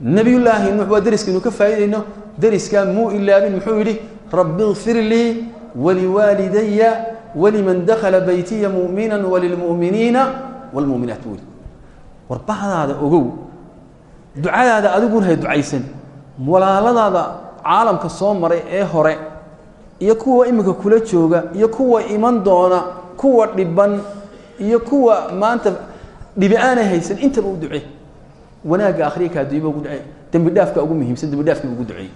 Nebiyullaahi nuux waa deriskaynu ka faa'iidayno. Deriskaa muu ilaabin muxuu yidhi rabbi ikfir lii waliwaalidaya waliman dakhala baytiya mu'mina walilmu'miniina wاlmu'minaat buu yidhi war bahdaada ogow ducadaada adiguna hay ducaysan walaaladaada caalamka soo maray ee hore iyo kuwa iminka kula jooga iyo kuwa iman doona kuwa dhiban iyo kuwa maanta dhibi aanay haysan intaba u ducee wanaagga akhriya kaaduyba ugu ducee dembi dhaafka ugu muhiimsan dembi dhaafkii ugu duceeyey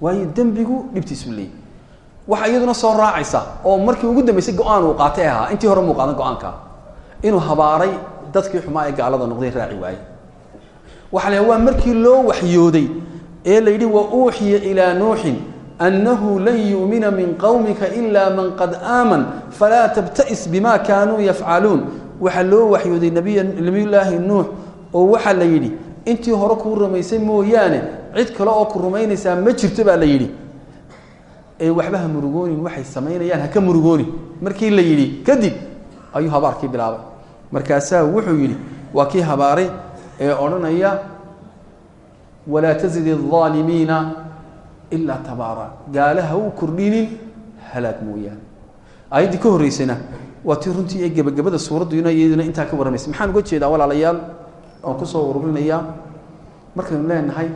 waayo dembigu dhibtiisuu leeyay waxaa iyaduna soo raacaysa oo markii ugu dambeysay go'aan uu qaatay ahaa. Intii hore muu qaadan inuu habaaray dadkii xumaa ee gaalada noqday raaci waayey waxa la waa markii loo waxyooday ee la yidhi wa uuxiya ilaa nuuxin annahu lan yu'mina min qowmika ila man qad aaman falaa tabta'is bima kaanuu yafcaluun waxaa loo waxyooday nabiy nebiyullaahi nuux oo waxaa la yidhi intii hore kuu rumaysay mooyaane cid kale oo ku rumaynaysaa ma jirto baa la yidhi ee waxba ha murugoonin waxay samaynayaan haka murugoonin markii la yidhi kadib ayuu habaarkii bilaabay markaasaa wuxuu yidhi waa kii habaaray ee odhanaya walaa tazid الظaalimiina ilaa tabaara gaale ha u kordhinin halaag mooyaane aayaddii ka horreysayna waa tii runtii ee gebagabada suuradduna iyaduna intaa ka warramaysay maxaan uga jeedaa walaalayaal oon kusoo ururinayaa markaynu leenahay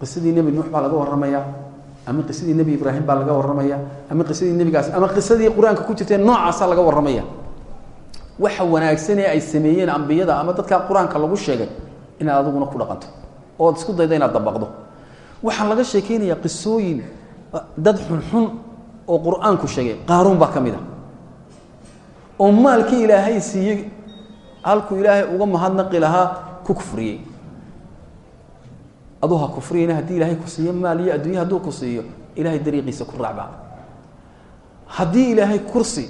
qisadii nebi nuux baa laga warramayaa ama qisadii nebi ibraahim baa laga warramaya ama qisadii nebigaas ama qisadii qur'aanka ku jirtee noocaasaa laga warramaya. Waxa wanaagsanee ay sameeyeen ambiyada ama dadkaa qur'aanka lagu sheegay inaad adiguna ku dhaqanto ood isku dayda inaad dabaqdo waxaa laga sheekeynayaa qisooyin dad xunxun oo qur'aanku sheegay. Qaaruun baa ka mid a oo maalkii ilaahay siiyey halkuu ilaahay uga mahadnaqi lahaa ku kufriyey aduu ha kufriyeyna haddii ilaahay ku siiyo maal iyo adduunya hadduu ku siiyo ilaahay dariiqiisa ku raacba. Haddii ilaahay kursi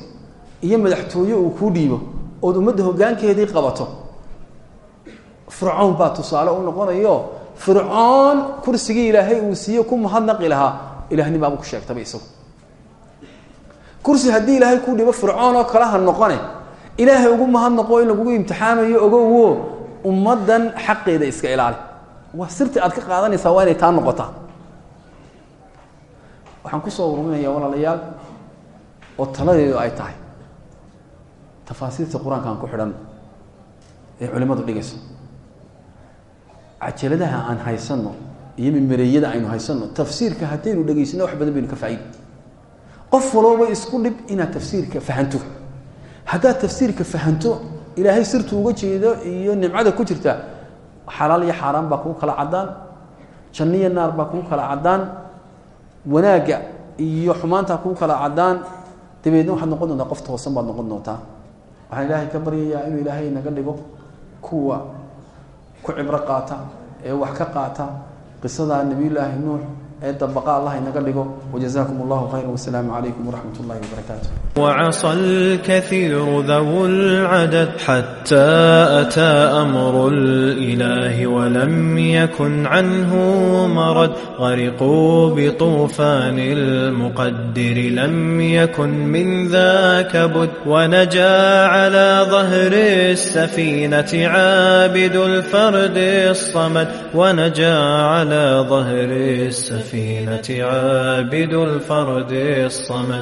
iyo madaxtooye uu kuu dhiibo ood ummadda hoggaankeedii qabato fircoon baa tusaale u noqonayo fircoon kursigii ilaahay uu siiye ku mahadnaqi lahaa ilaahnimaabuu ku sheegtaba isagu. Kursi haddii ilaahay kuu dhiibo fircoon oo kale ha noqone ilaahay ugu mahadnaqo in lagugu imtixaamayo ogowo ummaddan xaqeeda iska ilaali sirti aad ka qaadanaysaa waa inay taa noqotaa. Waxaan ku soo ururinaya walaalayaal oo taladeedu ay tahay. Tafaasiirta qur'aanka aan ku xidhan ee culimmadu dhigayso. Cajaladaha aan haysanno iyo mimareeyada aynu haysanno tafsiirka haddaynu dhegaysano wax badan baynu ka faa'iida qof walooba isku dhib inaad tafsiirka fahanto. Haddaad tafsiirka fahanto ilaahay sirtu uga jeedo iyo nimcada ku jirta xalaal iyo xaaraan baa kugu kala caddaan janno iyo naar baa kugu kala caddaan wanaagga iyo xumaantaa kugu kala caddaan dabeedna waxaad noqon doontaa qof toosan baad noqon doontaa. Waxaan ilaahay ka baryayaa inuu ilaahay naga dhigo kuwa ku cibro qaata ee wax ka qaata qisada nebiyullaahi nuux dambaqa allah inaga dhigo wajazaakum allahu khayra wasalaamu calaykum waraxmat ullahi wabarakaatu وعصى الكثير ذو العدد حتى أتى أمر الإله ولم يكن عنه مرد غرقوا بطوفان المقدر لم يكن من ذاك بد ونجا على ظهر السفينة عابد الفرد الصمد ونجا على ظهر السفينة السفينة عابد الفرد الصمد